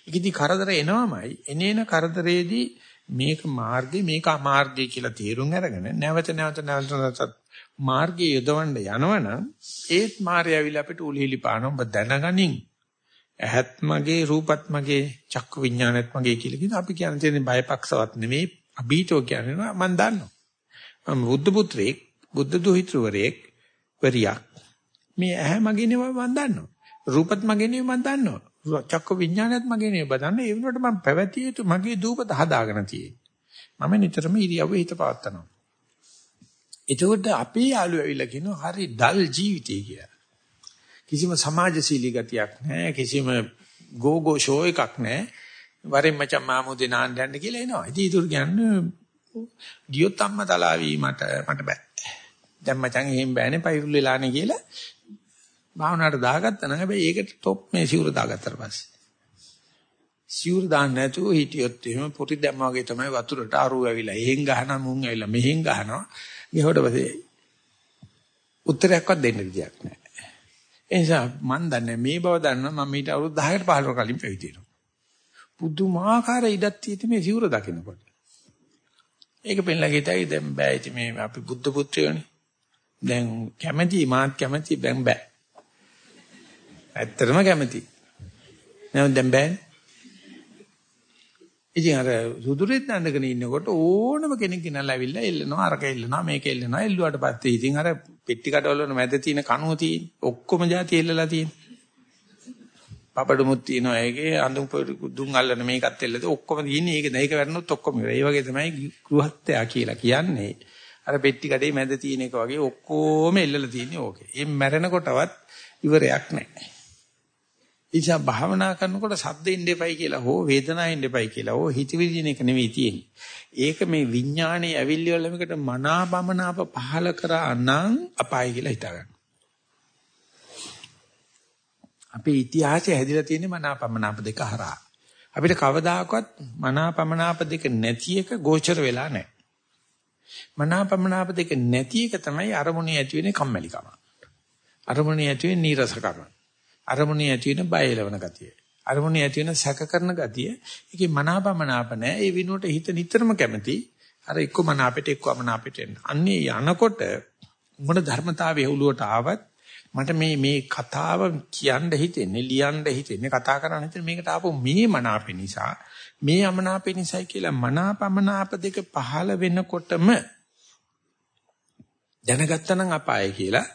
ඒකෙදි කරදර එනවමයි. එනේන කරදරේදී මේක මාර්ගය මේක අමාර්ගය කියලා තේරුම් අරගෙන නැවත නැවත නැවත නැවත මාර්ගයේ යොදවන්න යනවනම් ඒත් මාර්ය ඇවිල්ලා අපිට උලිහිලි පාන ඔබ දැනගනින්. ඇහත් මගේ රූපත් මගේ චක්කු විඥානත් මගේ කියලා කියන අපි කියන තියෙන බයපක්ෂවත් නෙමෙයි. අභීතෝ කියනවා මම දන්නවා. මම බුද්ධ පුත්‍රයෙක් බුද්ධ දුහිතෘවරයෙක්. වරියක් මේ ඇහැ මගේ නෙවෙයි මම දන්නවා. රූපත් මගේ නෙවෙයි මම දන්නවා. චක්ක විඥානයත් මගේ නෙවෙයි බදන්න ඒ වෙනකොට මම පැවතිය යුතු මගේ දූපත හදාගෙන තියෙන්නේ. මම නිතරම ඉරියව්වේ හිත පවත්නවා. එතකොට අපේ යාළුවෝ ඇවිල්ලා කියනවා හරි ඩල් ජීවිතය කියලා. කිසිම සමාජශීලී ගතියක් නැහැ කිසිම ගෝගෝ ෂෝ එකක් නැහැ. වරෙන් මචං මාමුදේ නාන්න යන්න කියලා එනවා. ඉතින් ඊටු කියන්නේ ගියොත් අම්මා තලාවි මට මට බෑ. දැන් මචං එහෙම බෑනේ පයිරුල් වෙලානේ කියලා භාවනාවට දාගත්තා නම් හැබැයි ඒකට টොප් මේ සිවුර දාගත්තට පස්සේ. සිවුර දාන්න නැතුව හිටියොත් එහෙම පොටි දැම්මා වගේ තමයි වතුරට අරු ඇවිලා එහෙන් ගහනවා මුන් ඇවිලා මෙහෙන් ගහනවා. ගිහුවට පස්සේ උත්තරයක්වත් දෙන්න විදියක් නැහැ. ඒ නිසා මන් දන්නේ මේ බව දන්නවා මම ඊට අවුරුදු 10කට 15කට කලින් පැවිදි වෙනවා පුදුමාකාර ඉඩක් තියෙති මේ සිවුර දකිනකොට ඒක පෙන්ලා ගිතයි දැන් බෑ. ඉතින් මේ අපි බුද්ධ පුත්‍රයෝනේ. දැන් කැමැති මාත් කැමැති බැන් බෑ ඇත්තටම කැමති. නේද දැන් බෑනේ. ඉතින් අර සුදුරෙත් නඳගෙන ඉන්නකොට ඕනම කෙනෙක් ගෙනල්ලා ඇවිල්ලා එල්ලනවා අරක එල්ලනවා මේක එල්ලනවා එල්ලුවාට පස්සේ ඉතින් අර පෙට්ටි කඩවල වල මැද තියෙන කණුව තියෙන ඔක්කොම જાති එල්ලලා තියෙන. පපඩමුත් තියෙනවා ඒකේ අඳුම් දුම් අල්ලන මේකත් එල්ලද ඔක්කොම තියෙන්නේ ඒක දැයික වැරනොත් ඔක්කොම ඉවරයි. ඒ වගේ තමයි ගෘහත්‍යා කියලා කියන්නේ. අර පෙට්ටි කඩේ මැද තියෙන එක වගේ ඔක්කොම එල්ලලා තියෙන්නේ ඕකේ. ඒ මැරෙනකොටවත් ඉවරයක් නැහැ. ඉතින් භාවනා කරනකොට සද්ද ඉන්න එපයි කියලා හෝ වේදනාව ඉන්න එපයි කියලා හෝ හිතවිදින එක නෙවෙයි තියෙන්නේ. ඒක මේ විඥානයේ ඇවිල්ලි වල මේකට මනාපමනාප පහල කරා නම් අපායි කියලා හිතා ගන්න. අපේ ඉතිහාසය හැදිලා තියෙන්නේ මනාපමනාප දෙක හරහා. අපිට කවදාකවත් මනාපමනාප දෙක නැති එක ගෝචර වෙලා නැහැ. මනාපමනාප දෙක නැති එක තමයි අරමුණේ ඇති වෙන්නේ කම්මැලිකම. අරමුණේ ඇති වෙන්නේ නීරසකම. අරමුණේ ඇති වෙන බය එලවන ගතිය. අරමුණේ ඇති වෙන සැක කරන ගතිය. ඒකේ මනාපමනාප නැහැ. ඒ විනුවට හිත නිතරම කැමති. අර එක්ක මනාපෙට එක්ක අමනාපෙට එන්න. අන්නේ යනකොට මොන ධර්මතාවයේ උළුවට ආවත් මට මේ මේ කතාව කියන්න හිතෙන්නේ ලියන්න හිතෙන්නේ කතා කරන්න හිතෙන්නේ මේකට ආපු මේ මනාපේ නිසා මේ අමනාපේ නිසායි කියලා මනාපමනාප දෙක පහළ වෙනකොටම දැනගත්තා නම් අපාය කියලා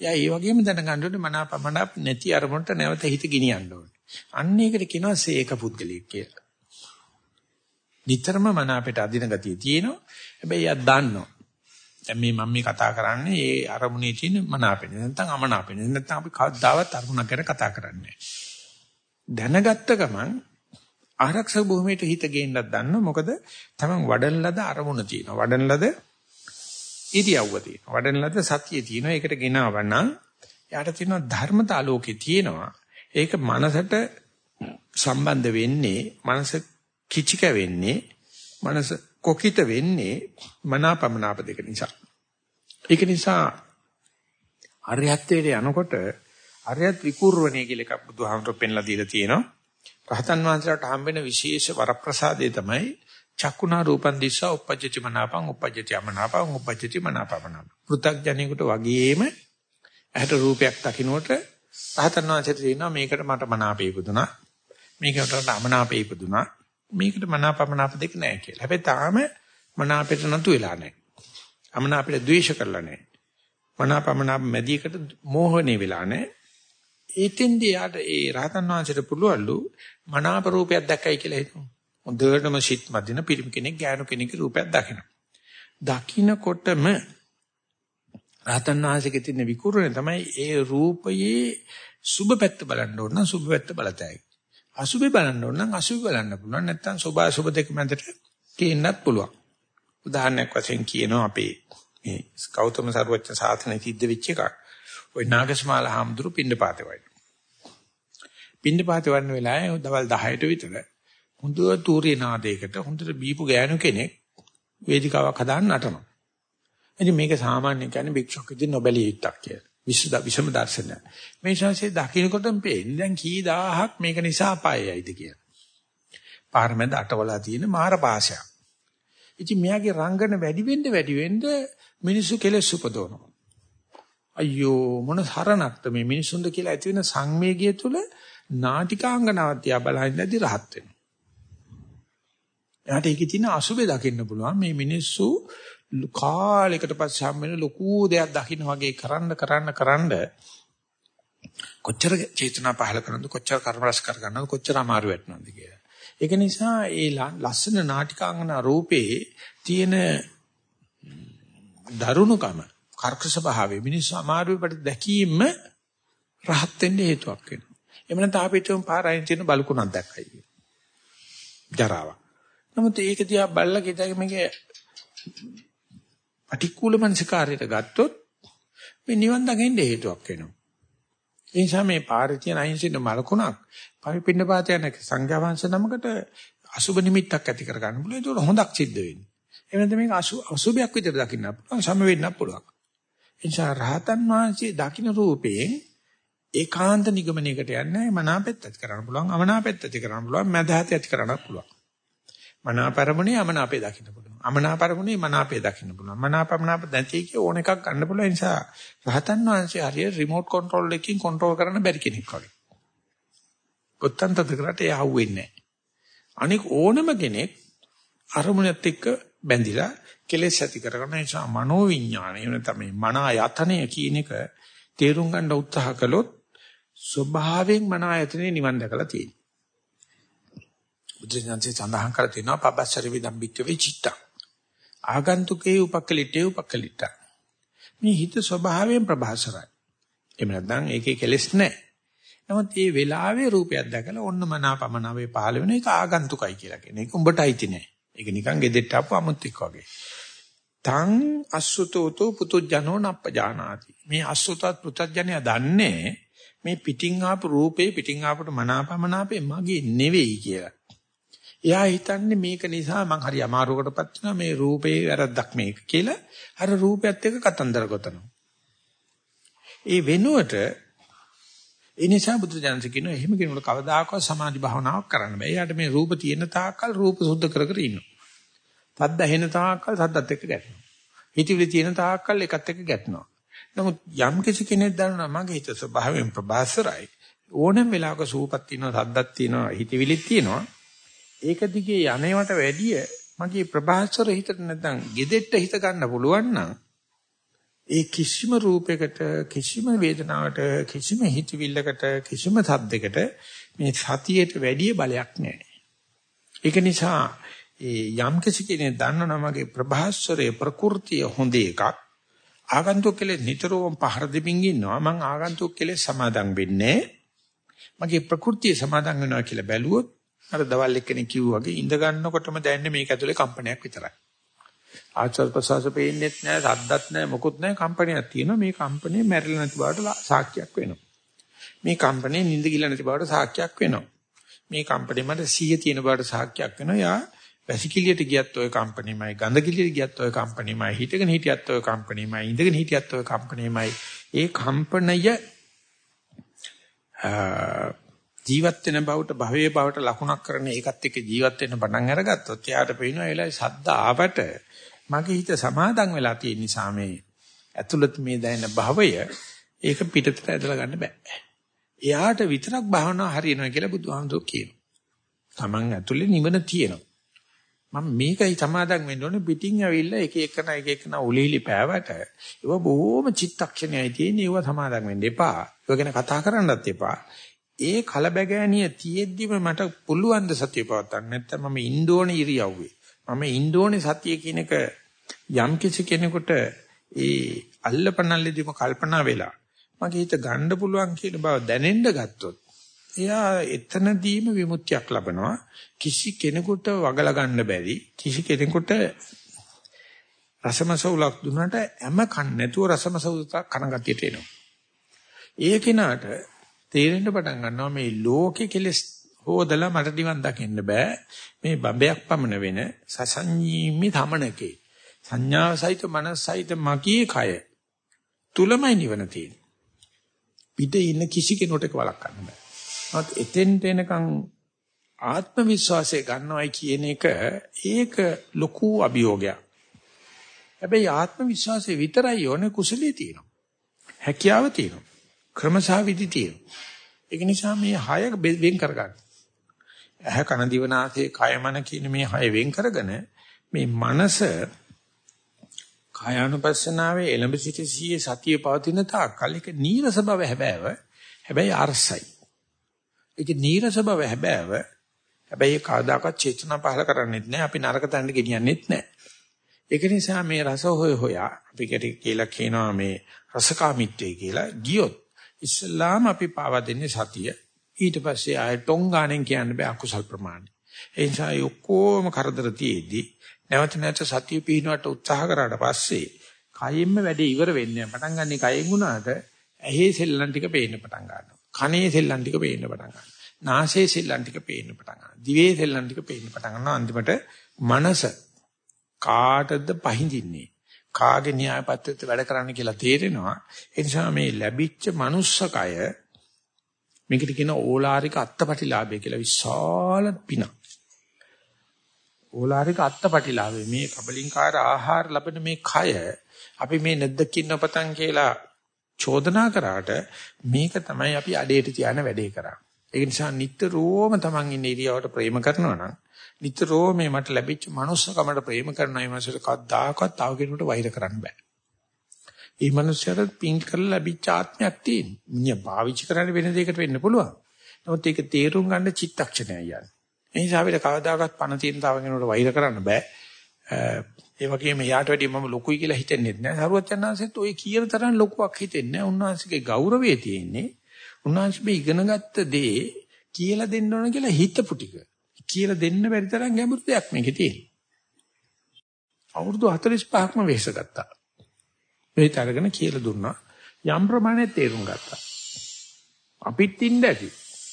එයා ඒ වගේම දැනගන්න ඕනේ මනාපමනාප නැති අරමුණට නැවත හිත ගෙනියන්න ඕනේ. අන්න ඒකට කියනවා සේක පුද්ගලික කියලා. නිතරම මනාපයට අදින ගතිය තියෙනවා. හැබැයි එයා දන්නවා. දැන් මේ මම මේ කතා කරන්නේ ඒ අරමුණේ තියෙන මනාපෙන. නැත්නම් අමනාපෙන. නැත්නම් අපි කවදාවත් අරමුණක් ගැන කතා කරන්නේ දැනගත්ත ගමන් ආරක්ෂක භූමියට හිත ගේන්නත් දන්නවා. මොකද තමන් වඩන ලද අරමුණ තියෙනවා. වඩන ලද ඉරියව්ව තියෙනවා. වඩන ලද සතිය තියෙනවා. ඒකට ගෙනවනම් යාට තියෙනවා ධර්මතාලෝකේ තියෙනවා. ඒක මනසට සම්බන්ධ වෙන්නේ මනස කිචික වෙන්නේ මනස කොකිත වෙන්නේ මනාපමනාප දෙක නිසා. ඒක නිසා අරියත්වයට යනකොට අරියත් විකූර්වණය කියලා එකක් බුදුහාමර පෙන්ලා දීලා තියෙනවා. රහතන් වහන්සේලාට හම්බෙන විශේෂ වරප්‍රසාදය තමයි චක්කුණා රූපන් දිස්සා uppajjati මනාපං uppajjati අමනාපං uppajjati මනාපමනාප. පෘථග්ජනෙකුට වගේම ඇහැට රූපයක් දකින්නකොට රහතන් වහන්සේට කියනවා මේකට මට මනාපේ ඉපදුනා. මේකට අමනාපේ ඉපදුනා. මේකට මනාපමනාප දෙක නැහැ කියලා. හැබැයි තාම මනාපෙට නතු වෙලා නැහැ. අමනාපෙට ද්වේෂ කරලා නැහැ. මනාපමනාප මැදියකට මෝහණේ වෙලා නැහැ. ඒතෙන්දී යාට ඒ රහතන් වහන්සේට පුළුවන්ලු මනාප රූපයක් දැක්කයි කියලා හිතමු. හොඳටම සිත් මදින පිරිමි කෙනෙක් ගෑනු කෙනෙක්ගේ රූපයක් දකිනවා. දකින්නකොටම රහතන් වහන්සේගේ තියෙන විකුරණය තමයි ඒ රූපයේ සුබ පැත්ත බලන්න ඕන නම් සුබ පැත්ත බලතයි. අසුබේ බලන්න ඕන නම් අසුබ බලන්න පුළුවන් නැත්නම් සුබ අසුබ දෙක මැදට කියන්නත් පුළුවන්. උදාහරණයක් වශයෙන් කියනවා අපේ මේ ගෞතම සර්වච්ඡ සාසනයේ සිද්ධ වෙච්ච එකක්. ওই නාගස්මාල හාමුදුරු පින්නපාතේ වයින්. පින්නපාතේ වන්න වෙලාවේ දවල් 10ට විතර හොඳ තූරිය නාදයකට හොඳට බීපු ගෑනු කෙනෙක් වේදිකාවක් හදාන්න නටනවා. ඉතින් මේක සාමාන්‍යයෙන් කියන්නේ භික්ෂුවක් විදිහට නොබැලිය යුක්තක් කියලා. විසුද විසම දර්ශනය. මේ ශාස්ත්‍රයේ දකින්නකොටම පේන්නේ දැන් කී දහහක් මේක නිසා අපායයිද කියලා. පාරමෙන්ද අටවලා තියෙන මාර පාසයක්. ඉතින් මෙයාගේ රංගන වැඩි වෙන්න වැඩි වෙන්න මිනිස්සු කෙලෙස් උපදවනවා. අයියෝ මොන හරණක්ද මේ මිනිසුන්ද කියලා ඇති වෙන සංවේගය තුල නාටිකාංගනාවක් තියා බලහින්දදී rahat වෙනවා. එයාට ඒකේ තියෙන අසුබේ දකින්න පුළුවන් මේ මිනිස්සු කාලයකට පස්සේ හම් වෙන ලොකු දෙයක් දකින්න වගේ කරන්න කරන්න කරන්න කොච්චර චේතනා පහල කරනද කොච්චර කර්ම රස කර ගන්නවද කොච්චර අමාරු වෙටනවද කියලා. ඒක නිසා ඒ ලස්සන නාටිකාංගනා රූපේ තියෙන දරුණුකම කර්කශ භාවයේ මිනිස්සු අමාරුවට දැකීම රහත් වෙන්න හේතුවක් වෙනවා. එහෙම නැත්නම් අපිට පාරයින් තියෙන බලකුණක් දැක්කයි. ජරාව. නමුත් ඒක දිහා බල්ලා කිතගේ මේකේ පටික්කුල මනසකාරයට ගත්තොත් මේ නිවන් දකින්න හේතුවක් වෙනවා. ඒ නිසා මේ පාරේ තියෙන අහිංසින මලකුණක් පරිපින්න පාත යන සංඝයා වහන්සේ නමකට අසුබ නිමිත්තක් ඇති කර ගන්න පුළුවන්. ඒක හොඳක් සිද්ධ වෙන්නේ. එහෙම නැත්නම් මේක අසුබයක් විදිහට දකින්න පුළුවන්. සම වෙන්න පුළුවන්. ඒ නිසා රහතන් වහන්සේ දකින්න රූපයෙන් ඒකාන්ත නිගමනයකට යන්නේ මනාපෙත් ඇති කරන්න පුළුවන්. අමනාපෙත් ඇති කරන්න පුළුවන්. මදහත් ඇති කරන්න පුළුවන්. මනාපරමුණේ අමනාපේ දකින්න පුළුවන්. අමනාපරමුණේ මනාපේ දකින්න පුළුවන්. මනාපමනාප නැති කිය ඕන එකක් ගන්න පුළුවන් නිසා රහතන් වහන්සේ හරිය රිමෝට් කන්ට්‍රෝල් එකකින් කන්ට්‍රෝල් කරන්න බැරි කෙනෙක් වගේ. කොත්තන්තද කරට ඒ අහුවෙන්නේ අනික ඕනම කෙනෙක් අරමුණත් එක්ක බැඳිලා කෙලෙස් ඇති කරගන්න නිසා මනෝවිඤ්ඤාණය එන තමයි මන ආයතනය කියන එක තේරුම් ගන්න උත්සාහ කළොත් ස්වභාවයෙන් මන ආයතනේ නිවන් දැකලා තියෙනවා. බුදුසසුනේ සඳහන් කර තිනවා පබස්සරි විදම්බික්ක වෙචිත්ත. ආගන්තුකේ උපකලිටේ උපකලිට. මේ හිත ස්වභාවයෙන් ප්‍රභාසරයි. එහෙම නැත්නම් ඒකේ කෙලෙස් නැහැ. නමුත් මේ වෙලාවේ රූපයක් දැකලා ඔන්න මනාපමනාවේ පහළ වෙන එක ආගන්තුකයි කියලා කියන එක උඹට අයිති නෑ. ඒක නිකන් ගෙදෙට්ට ආපු අමුත්‍යක් වගේ. තං අසුතෝතෝ පුතුජනෝ නප්පජානාති. මේ අසුතත් පුතුජනයා දන්නේ මේ පිටින් ආපු රූපේ පිටින් ආපුට මනාපමනාපේ මගේ නෙවෙයි කියලා. එයා හිතන්නේ මේක නිසා මං හරි අමාරුවකටපත් වෙනවා මේ රූපේ වැරද්දක් මේක කියලා අර රූපයත් එක්ක කතන්දර ගොතනවා. ඒ වෙනුවට ඒ නිසා බුදු දහම කියනවා එහෙම කෙනෙකුට කවදාකවත් සමාධි භාවනාවක් කරන්න බෑ. එයාට මේ රූප තියෙන තාක්කල් රූප සුද්ධ කර කර ඉන්නවා. සද්ද ඇහෙන තාක්කල් සද්දත් එක්ක ගැටෙනවා. හිතවිලි තියෙන තාක්කල් එකත් එක්ක ගැටෙනවා. නමුත් යම් කිසි කෙනෙක් දන්නවා මගේ හිත ස්වභාවයෙන් ප්‍රබාසරයි. ඕනම වෙලාවක සූපත් තියෙනවා සද්දක් තියෙනවා හිතවිලිත් තියෙනවා. ඒක දිගේ යන්නේවට වැඩිය මගේ ප්‍රභාස්වර හිතට නැත්නම් gedetta හිත ගන්න පුළුවන් නම් ඒ කිසිම රූපයකට කිසිම වේදනාවකට කිසිම හිතවිල්ලකට කිසිම සද්දයකට මේ සතියට වැඩිය බලයක් නැහැ. ඒක නිසා ඒ යම් කිසි කෙනෙක් දන්නවනම් මගේ ප්‍රභාස්වරයේ ප්‍රകൃතිය හොඳ එකක්. ආගන්තුක කෙලෙස් නිතරම පහර දෙමින් ඉන්නවා. මං ආගන්තුක කෙලෙස් සමාදම් වෙන්නේ මගේ ප්‍රകൃතිය සමාදම් වෙනවා කියලා බැලුවොත් අර දවල් එක්කෙනෙක් කිව්වා වගේ ඉඳ ගන්නකොටම දැනෙන්නේ මේක ඇතුලේ කම්පනයක් විතරයි. ආචාර ප්‍රසවාස පේන්නේත් නැහැ, සද්දත් නැහැ, මොකුත් නැහැ කම්පනයක් තියෙනවා. මේ කම්පනේ මැරිලා නැති බවට සාක්ෂියක් වෙනවා. මේ කම්පනේ නිින්ද ගිල නැති බවට සාක්ෂියක් වෙනවා. මේ කම්පනේ මට සිහිය තියෙන බවට සාක්ෂියක් වෙනවා. යා වැසිකිළියට ගියත් ඔය කම්පනීමයි, ගඳ කිළියට ගියත් ඔය කම්පනීමයි, හිටගෙන හිටියත් ඔය කම්පනීමයි, ඉඳගෙන හිටියත් ඔය කම්පනීමයි. ඒ කම්පනය ජීවත් වෙන බවට භවයේ බවට ලකුණක් කරන ඒකත් එක්ක ජීවත් වෙන්න පටන් අරගත්තොත් එයාට පේනවා ඒ වෙලාවේ සද්ද ආවට මගේ හිත සමාදන් වෙලා තියෙන නිසා මේ ඇතුළත මේ දැනෙන භවය ඒක පිටතට ඇදලා ගන්න බෑ. එයාට විතරක් භවනා හරියනවා කියලා බුදුහාමුදුරුවෝ කියනවා. Taman ඇතුලේ නිවන තියෙනවා. මම මේකයි සමාදන් වෙන්න ඕනේ පිටින් ඇවිල්ලා එක එකන එක එකන උලිලි පෑවට ඒව බොහොම චිත්තක්ෂණයයි තියෙන ඒව සමාදන් වෙන්න එපා. ඒව ගැන කතා කරන්නත් එපා. ඒ කලබගෑනිය තියෙද්දිම මට පුළුවන් ද සතිය පවත්වන්න? නැත්නම් මම ඉන්දෝනේ ඉරියව්වේ. මම ඉන්දෝනේ සතිය කියන එක යම් කිසි කෙනෙකුට ඒ අල්ලපනල්ලෙදිම කල්පනා වෙලා මගේ හිත ගන්න පුළුවන් කියන බව දැනෙන්න ගත්තොත් එයා එතනදීම විමුක්තියක් ලබනවා. කිසි කෙනෙකුට වගලා ගන්න බැරි කිසි කෙනෙකුට රසමසවුලක් දුන්නට හැම කන් නැතුව රසමසවුලක් කන ගතියට එනවා. ඒ කෙනාට තේරෙන්න පටන් ගන්නවා මේ ලෝකේ කෙලස් හොදලා මට නිවන් දකින්න බෑ. මේ බඹයක් පමණ වෙන සසංජීමි තමනකේ. සංඥාව සහිත මනස සහිත මගේ කය තුලමයි නිවන තියෙන්නේ. පිටේ ඉන්න කිසි කෙනෙකුට වළක්වන්න බෑ. නමුත් එතෙන්ට එනකන් ආත්ම විශ්වාසය ගන්නවයි කියන එක ඒක ලොකු අභියෝගයක්. හැබැයි ආත්ම විශ්වාසය විතරයි ඕනේ කුසලයේ තියෙනවා. හැකියාව තියෙනවා. ක්‍රමසා විදි තියෙනවා. ඒක නිසා මේ හය වෙන් කරගන්න. ඇහ කන දිව නාසය කය මන කියන මේ හය වෙන් කරගෙන මේ මනස කායානුපස්සනාවේ එළඹ සිට සියේ සතිය පවතින තාක්කල් ඒක නීරස බව හැබෑව. හැබැයි අරසයි. ඒක නීරස බව හැබෑව. හැබැයි කාදාකත් චේතනා පහල කරන්නේත් නැහැ. අපි නරක තැනට ගෙනියන්නේත් නැහැ. ඒක නිසා මේ රස හොය හොයා අපි කියලා කියනවා මේ රසකාමීත්වය කියලා ගියොත් ඉස්ලාම අපි පාවා දෙන්නේ සතිය. ඊට පස්සේ ආය ටොංගාණෙන් කියන්න බෑ අකුසල් ප්‍රමාණය. ඒ නිසා ඔක්කොම කරදර තියේදී නැවත නැවත සතිය පිහිනවට උත්සාහ කරාට පස්සේ කයෙන්ම වැඩේ ඉවර වෙන්නේ පටන් ගන්න කයෙන් වුණාට ඇහි සෙල්ලම් ටික පේන්න පටන් ගන්නවා. කනේ සෙල්ලම් ටික පේන්න පටන් ගන්නවා. නාසයේ සෙල්ලම් ටික පේන්න පටන් ගන්නවා. දිවේ සෙල්ලම් ටික පේන්න පටන් ගන්නවා. අන්තිමට මනස කාටද පහඳින්නේ? කාගේ න්‍යාය පත්‍රයට වැඩ කරන්න කියලා තේරෙනවා. ඒ නිසා මේ ලැබිච්ච manussකය මේකට කියන ඕලාරික අත්පටිලාභය කියලා විශාල පිනක්. ඕලාරික අත්පටිලාභය මේ කබලින්කාර ආහාර ලැබෙන මේ කය අපි මේ නැද්දකින් නොපතන් කියලා චෝදනා කරාට මේක තමයි අපි අඩේට තියන වැඩේ කරා. ඒ නිසා නිතරම තමන් ඉන්න ඉරියවට ප්‍රේම කරනවා නම් නිතරම මේ මට ලැබිච්ච මනුස්සකමට ප්‍රේම කරන අය මාසෙට කවදාකවත් තව කෙනෙකුට වෛර කරන්න බෑ. ඒ මනුස්සයාට පින් කරලා ලැබිච්ච ආත්මයක් තියෙන. මිනිහා පාවිච්චි කරන්න වෙන දෙයකට වෙන්න පුළුවන්. නමුත් ඒක තේරුම් ගන්න චිත්තක්ෂණය යන්නේ. ඒ නිසා අපිට කවදාකවත් පණ තියෙන තව කෙනෙකුට වෛර කරන්න බෑ. ඒ වගේම යාට වැඩිය මම ලොකුයි කියලා හිතෙන්නේ නැහැ. සරුවචනාංශෙත් ඔය කියන තරම් ලොකුවක් හිතෙන්නේ නැහැ. උන්වහන්සේගේ ගෞරවය තියෙන්නේ උන්වහන්සේ මේ ඉගෙනගත්ත දේ කියලා දෙන්න ඕන කියලා හිතපු ටික. කියලා දෙන්න බැරි තරම් ගැඹුරු දෙයක් මේකේ තියෙනවා. අවුරුදු 45ක්ම වෙහෙස ගත්තා. මේ තරගෙන කියලා දුන්නා. යම් ප්‍රමාණයක් තේරුම් ගත්තා. අපිත් ඉන්න ඇති.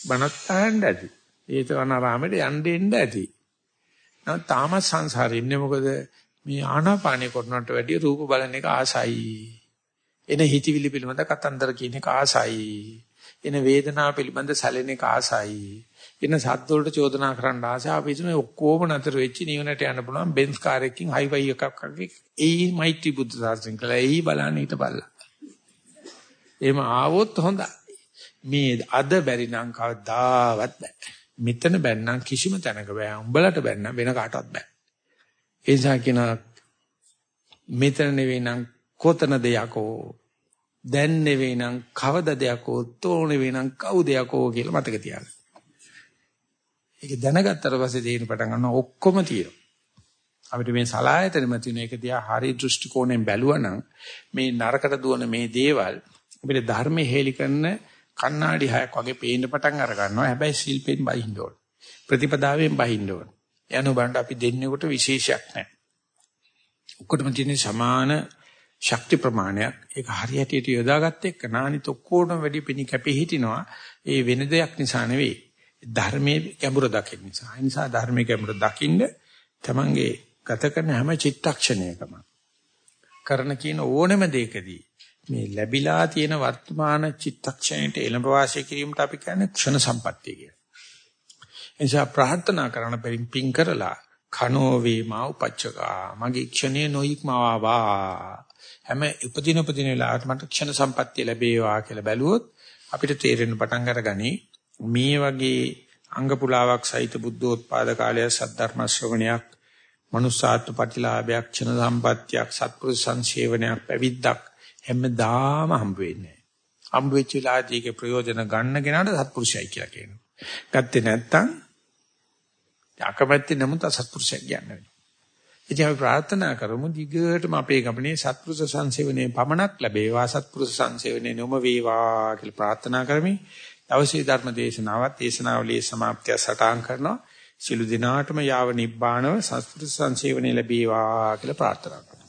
බණත් අහන්න ඇති. ඒතවනාරාමයට යන්න එන්න ඇති. නමුත් තාම සංසාරේ ඉන්නේ මොකද මේ ආනාපානිය කරනවට වැඩිය රූප බලන එක ආසයි. එන හිතවිලි පිළිබඳ කතන්දර කියන එක ආසයි. එන වේදනාව පිළිබඳ සැලෙන එක ආසයි. එන සද්ද වලට චෝදනා කරන්න ආසයි. අපි ඉතින් ඔක්කොම නතර වෙච්ච නිවනට යන්න පුළුවන් බෙන්ස් කාර් එකකින් හයිවයි එකක් වගේ. ඒ මෛත්‍රී බුද්ධ සාසනය කළා. ඒ බලන්න හිට බලලා. එහෙම ආවොත් හොඳයි. මේ අද බැරි නම් කවදාවත් බෑ. මෙතන බැන්නම් කිසිම තැනක බෑ. උඹලට බැන්නම් වෙන කාටවත් බෑ. ඒ නිසා කියන මෙතන නෙවෙයි නම් කොතනද යකෝ දැන් නෙවෙයි නම් කවදද යකෝ තෝ නෙවෙයි නම් කවුද යකෝ කියලා මතක තියාගන්න. ඒක දැනගත්තට පස්සේ දෙයින් පටන් ගන්නවා ඔක්කොම තියෙනවා. අපිට මේ සලායතනෙම තියෙන එක දිහා හරි දෘෂ්ටි කෝණයෙන් බැලුවනම් මේ නරකට දුවන මේ දේවල් අපිට ධර්මයේ හේලි කරන කණ්ණාඩි හයක් වගේ පේන්න පටන් අර ගන්නවා. හැබැයි ශිල්පෙන් බහින්න ඕන. ප්‍රතිපදාවෙන් බහින්න ඕන. යනු බණ්ඩ අපි දෙන්නේකට විශේෂයක් නැහැ. ඔක්කොටම තියෙන සමාන ශක්ති ප්‍රමාණයක්. ඒක හරියට යොදාගත්ත එක්ක නානිත ඔක්කොටම වැඩි පිණි කැපී හිටිනවා. ඒ වෙන දෙයක් නිසා නෙවෙයි. ධර්මයේ ගැඹුර දකින්න නිසා. ඒ නිසා ධර්මයේ ගැඹුර දකින්න තමන්ගේ ගත කරන හැම චිත්තක්ෂණයකම කරන කියන ඕනම දෙයකදී මේ ලැබිලා තියෙන වර්තමාන චිත්තක්ෂණයට එළඹ වාසය කිරීමට අපි කියන්නේ ක්ෂණ සම්පත්තිය කියලා. එනිසා ප්‍රාර්ථනා කරන පරිපින් පින් කරලා කනෝ වේමා උපච්චකා මගේ ක්ෂණේ නොයික්මවා හැම උපදින උපදින වෙලාවට මට ක්ෂණ සම්පත්තිය ලැබේවා කියලා බැලුවොත් අපිට තේරෙන්න පටන් අරගනි මේ වගේ අංග පුලාවක් සහිත බුද්ධෝත්පාද කාලය සද්ධර්ම ශ්‍රවණයක් මනුස්සාත්ව ප්‍රතිලාභයක් ක්ෂණ සම්පත්තියක් සත්පුරුෂ සංසේවනයක් පැවිද්දක් හැමදාම හම්බ වෙන්නේ හම්බ වෙච්ච වෙලාවදීගේ ප්‍රයෝජන ගන්න කෙනාට සත්පුරුෂයයි කියලා කියනවා. ගත්තේ නැත්තම් අකමැත්තේ නමුත් අසත්පුරුෂයෙක් කියන්නේ. ඉතින් අපි ප්‍රාර්ථනා කරමු දිගටම අපේ ගමනේ සත්පුරුෂ සංසේවනයේ පමණක් ලැබේවා සත්පුරුෂ සංසේවනයේ නොම වේවා කියලා ප්‍රාර්ථනා කරමි. දවසේ ධර්ම දේශනාවත් දේශනාවලියේ સમાප්තිය සටහන් කරනවා. සිළු දිනාටම යාව නිබ්බානව සත්පුරුෂ සංසේවනයේ ලැබේවා කියලා ප්‍රාර්ථනා කරනවා.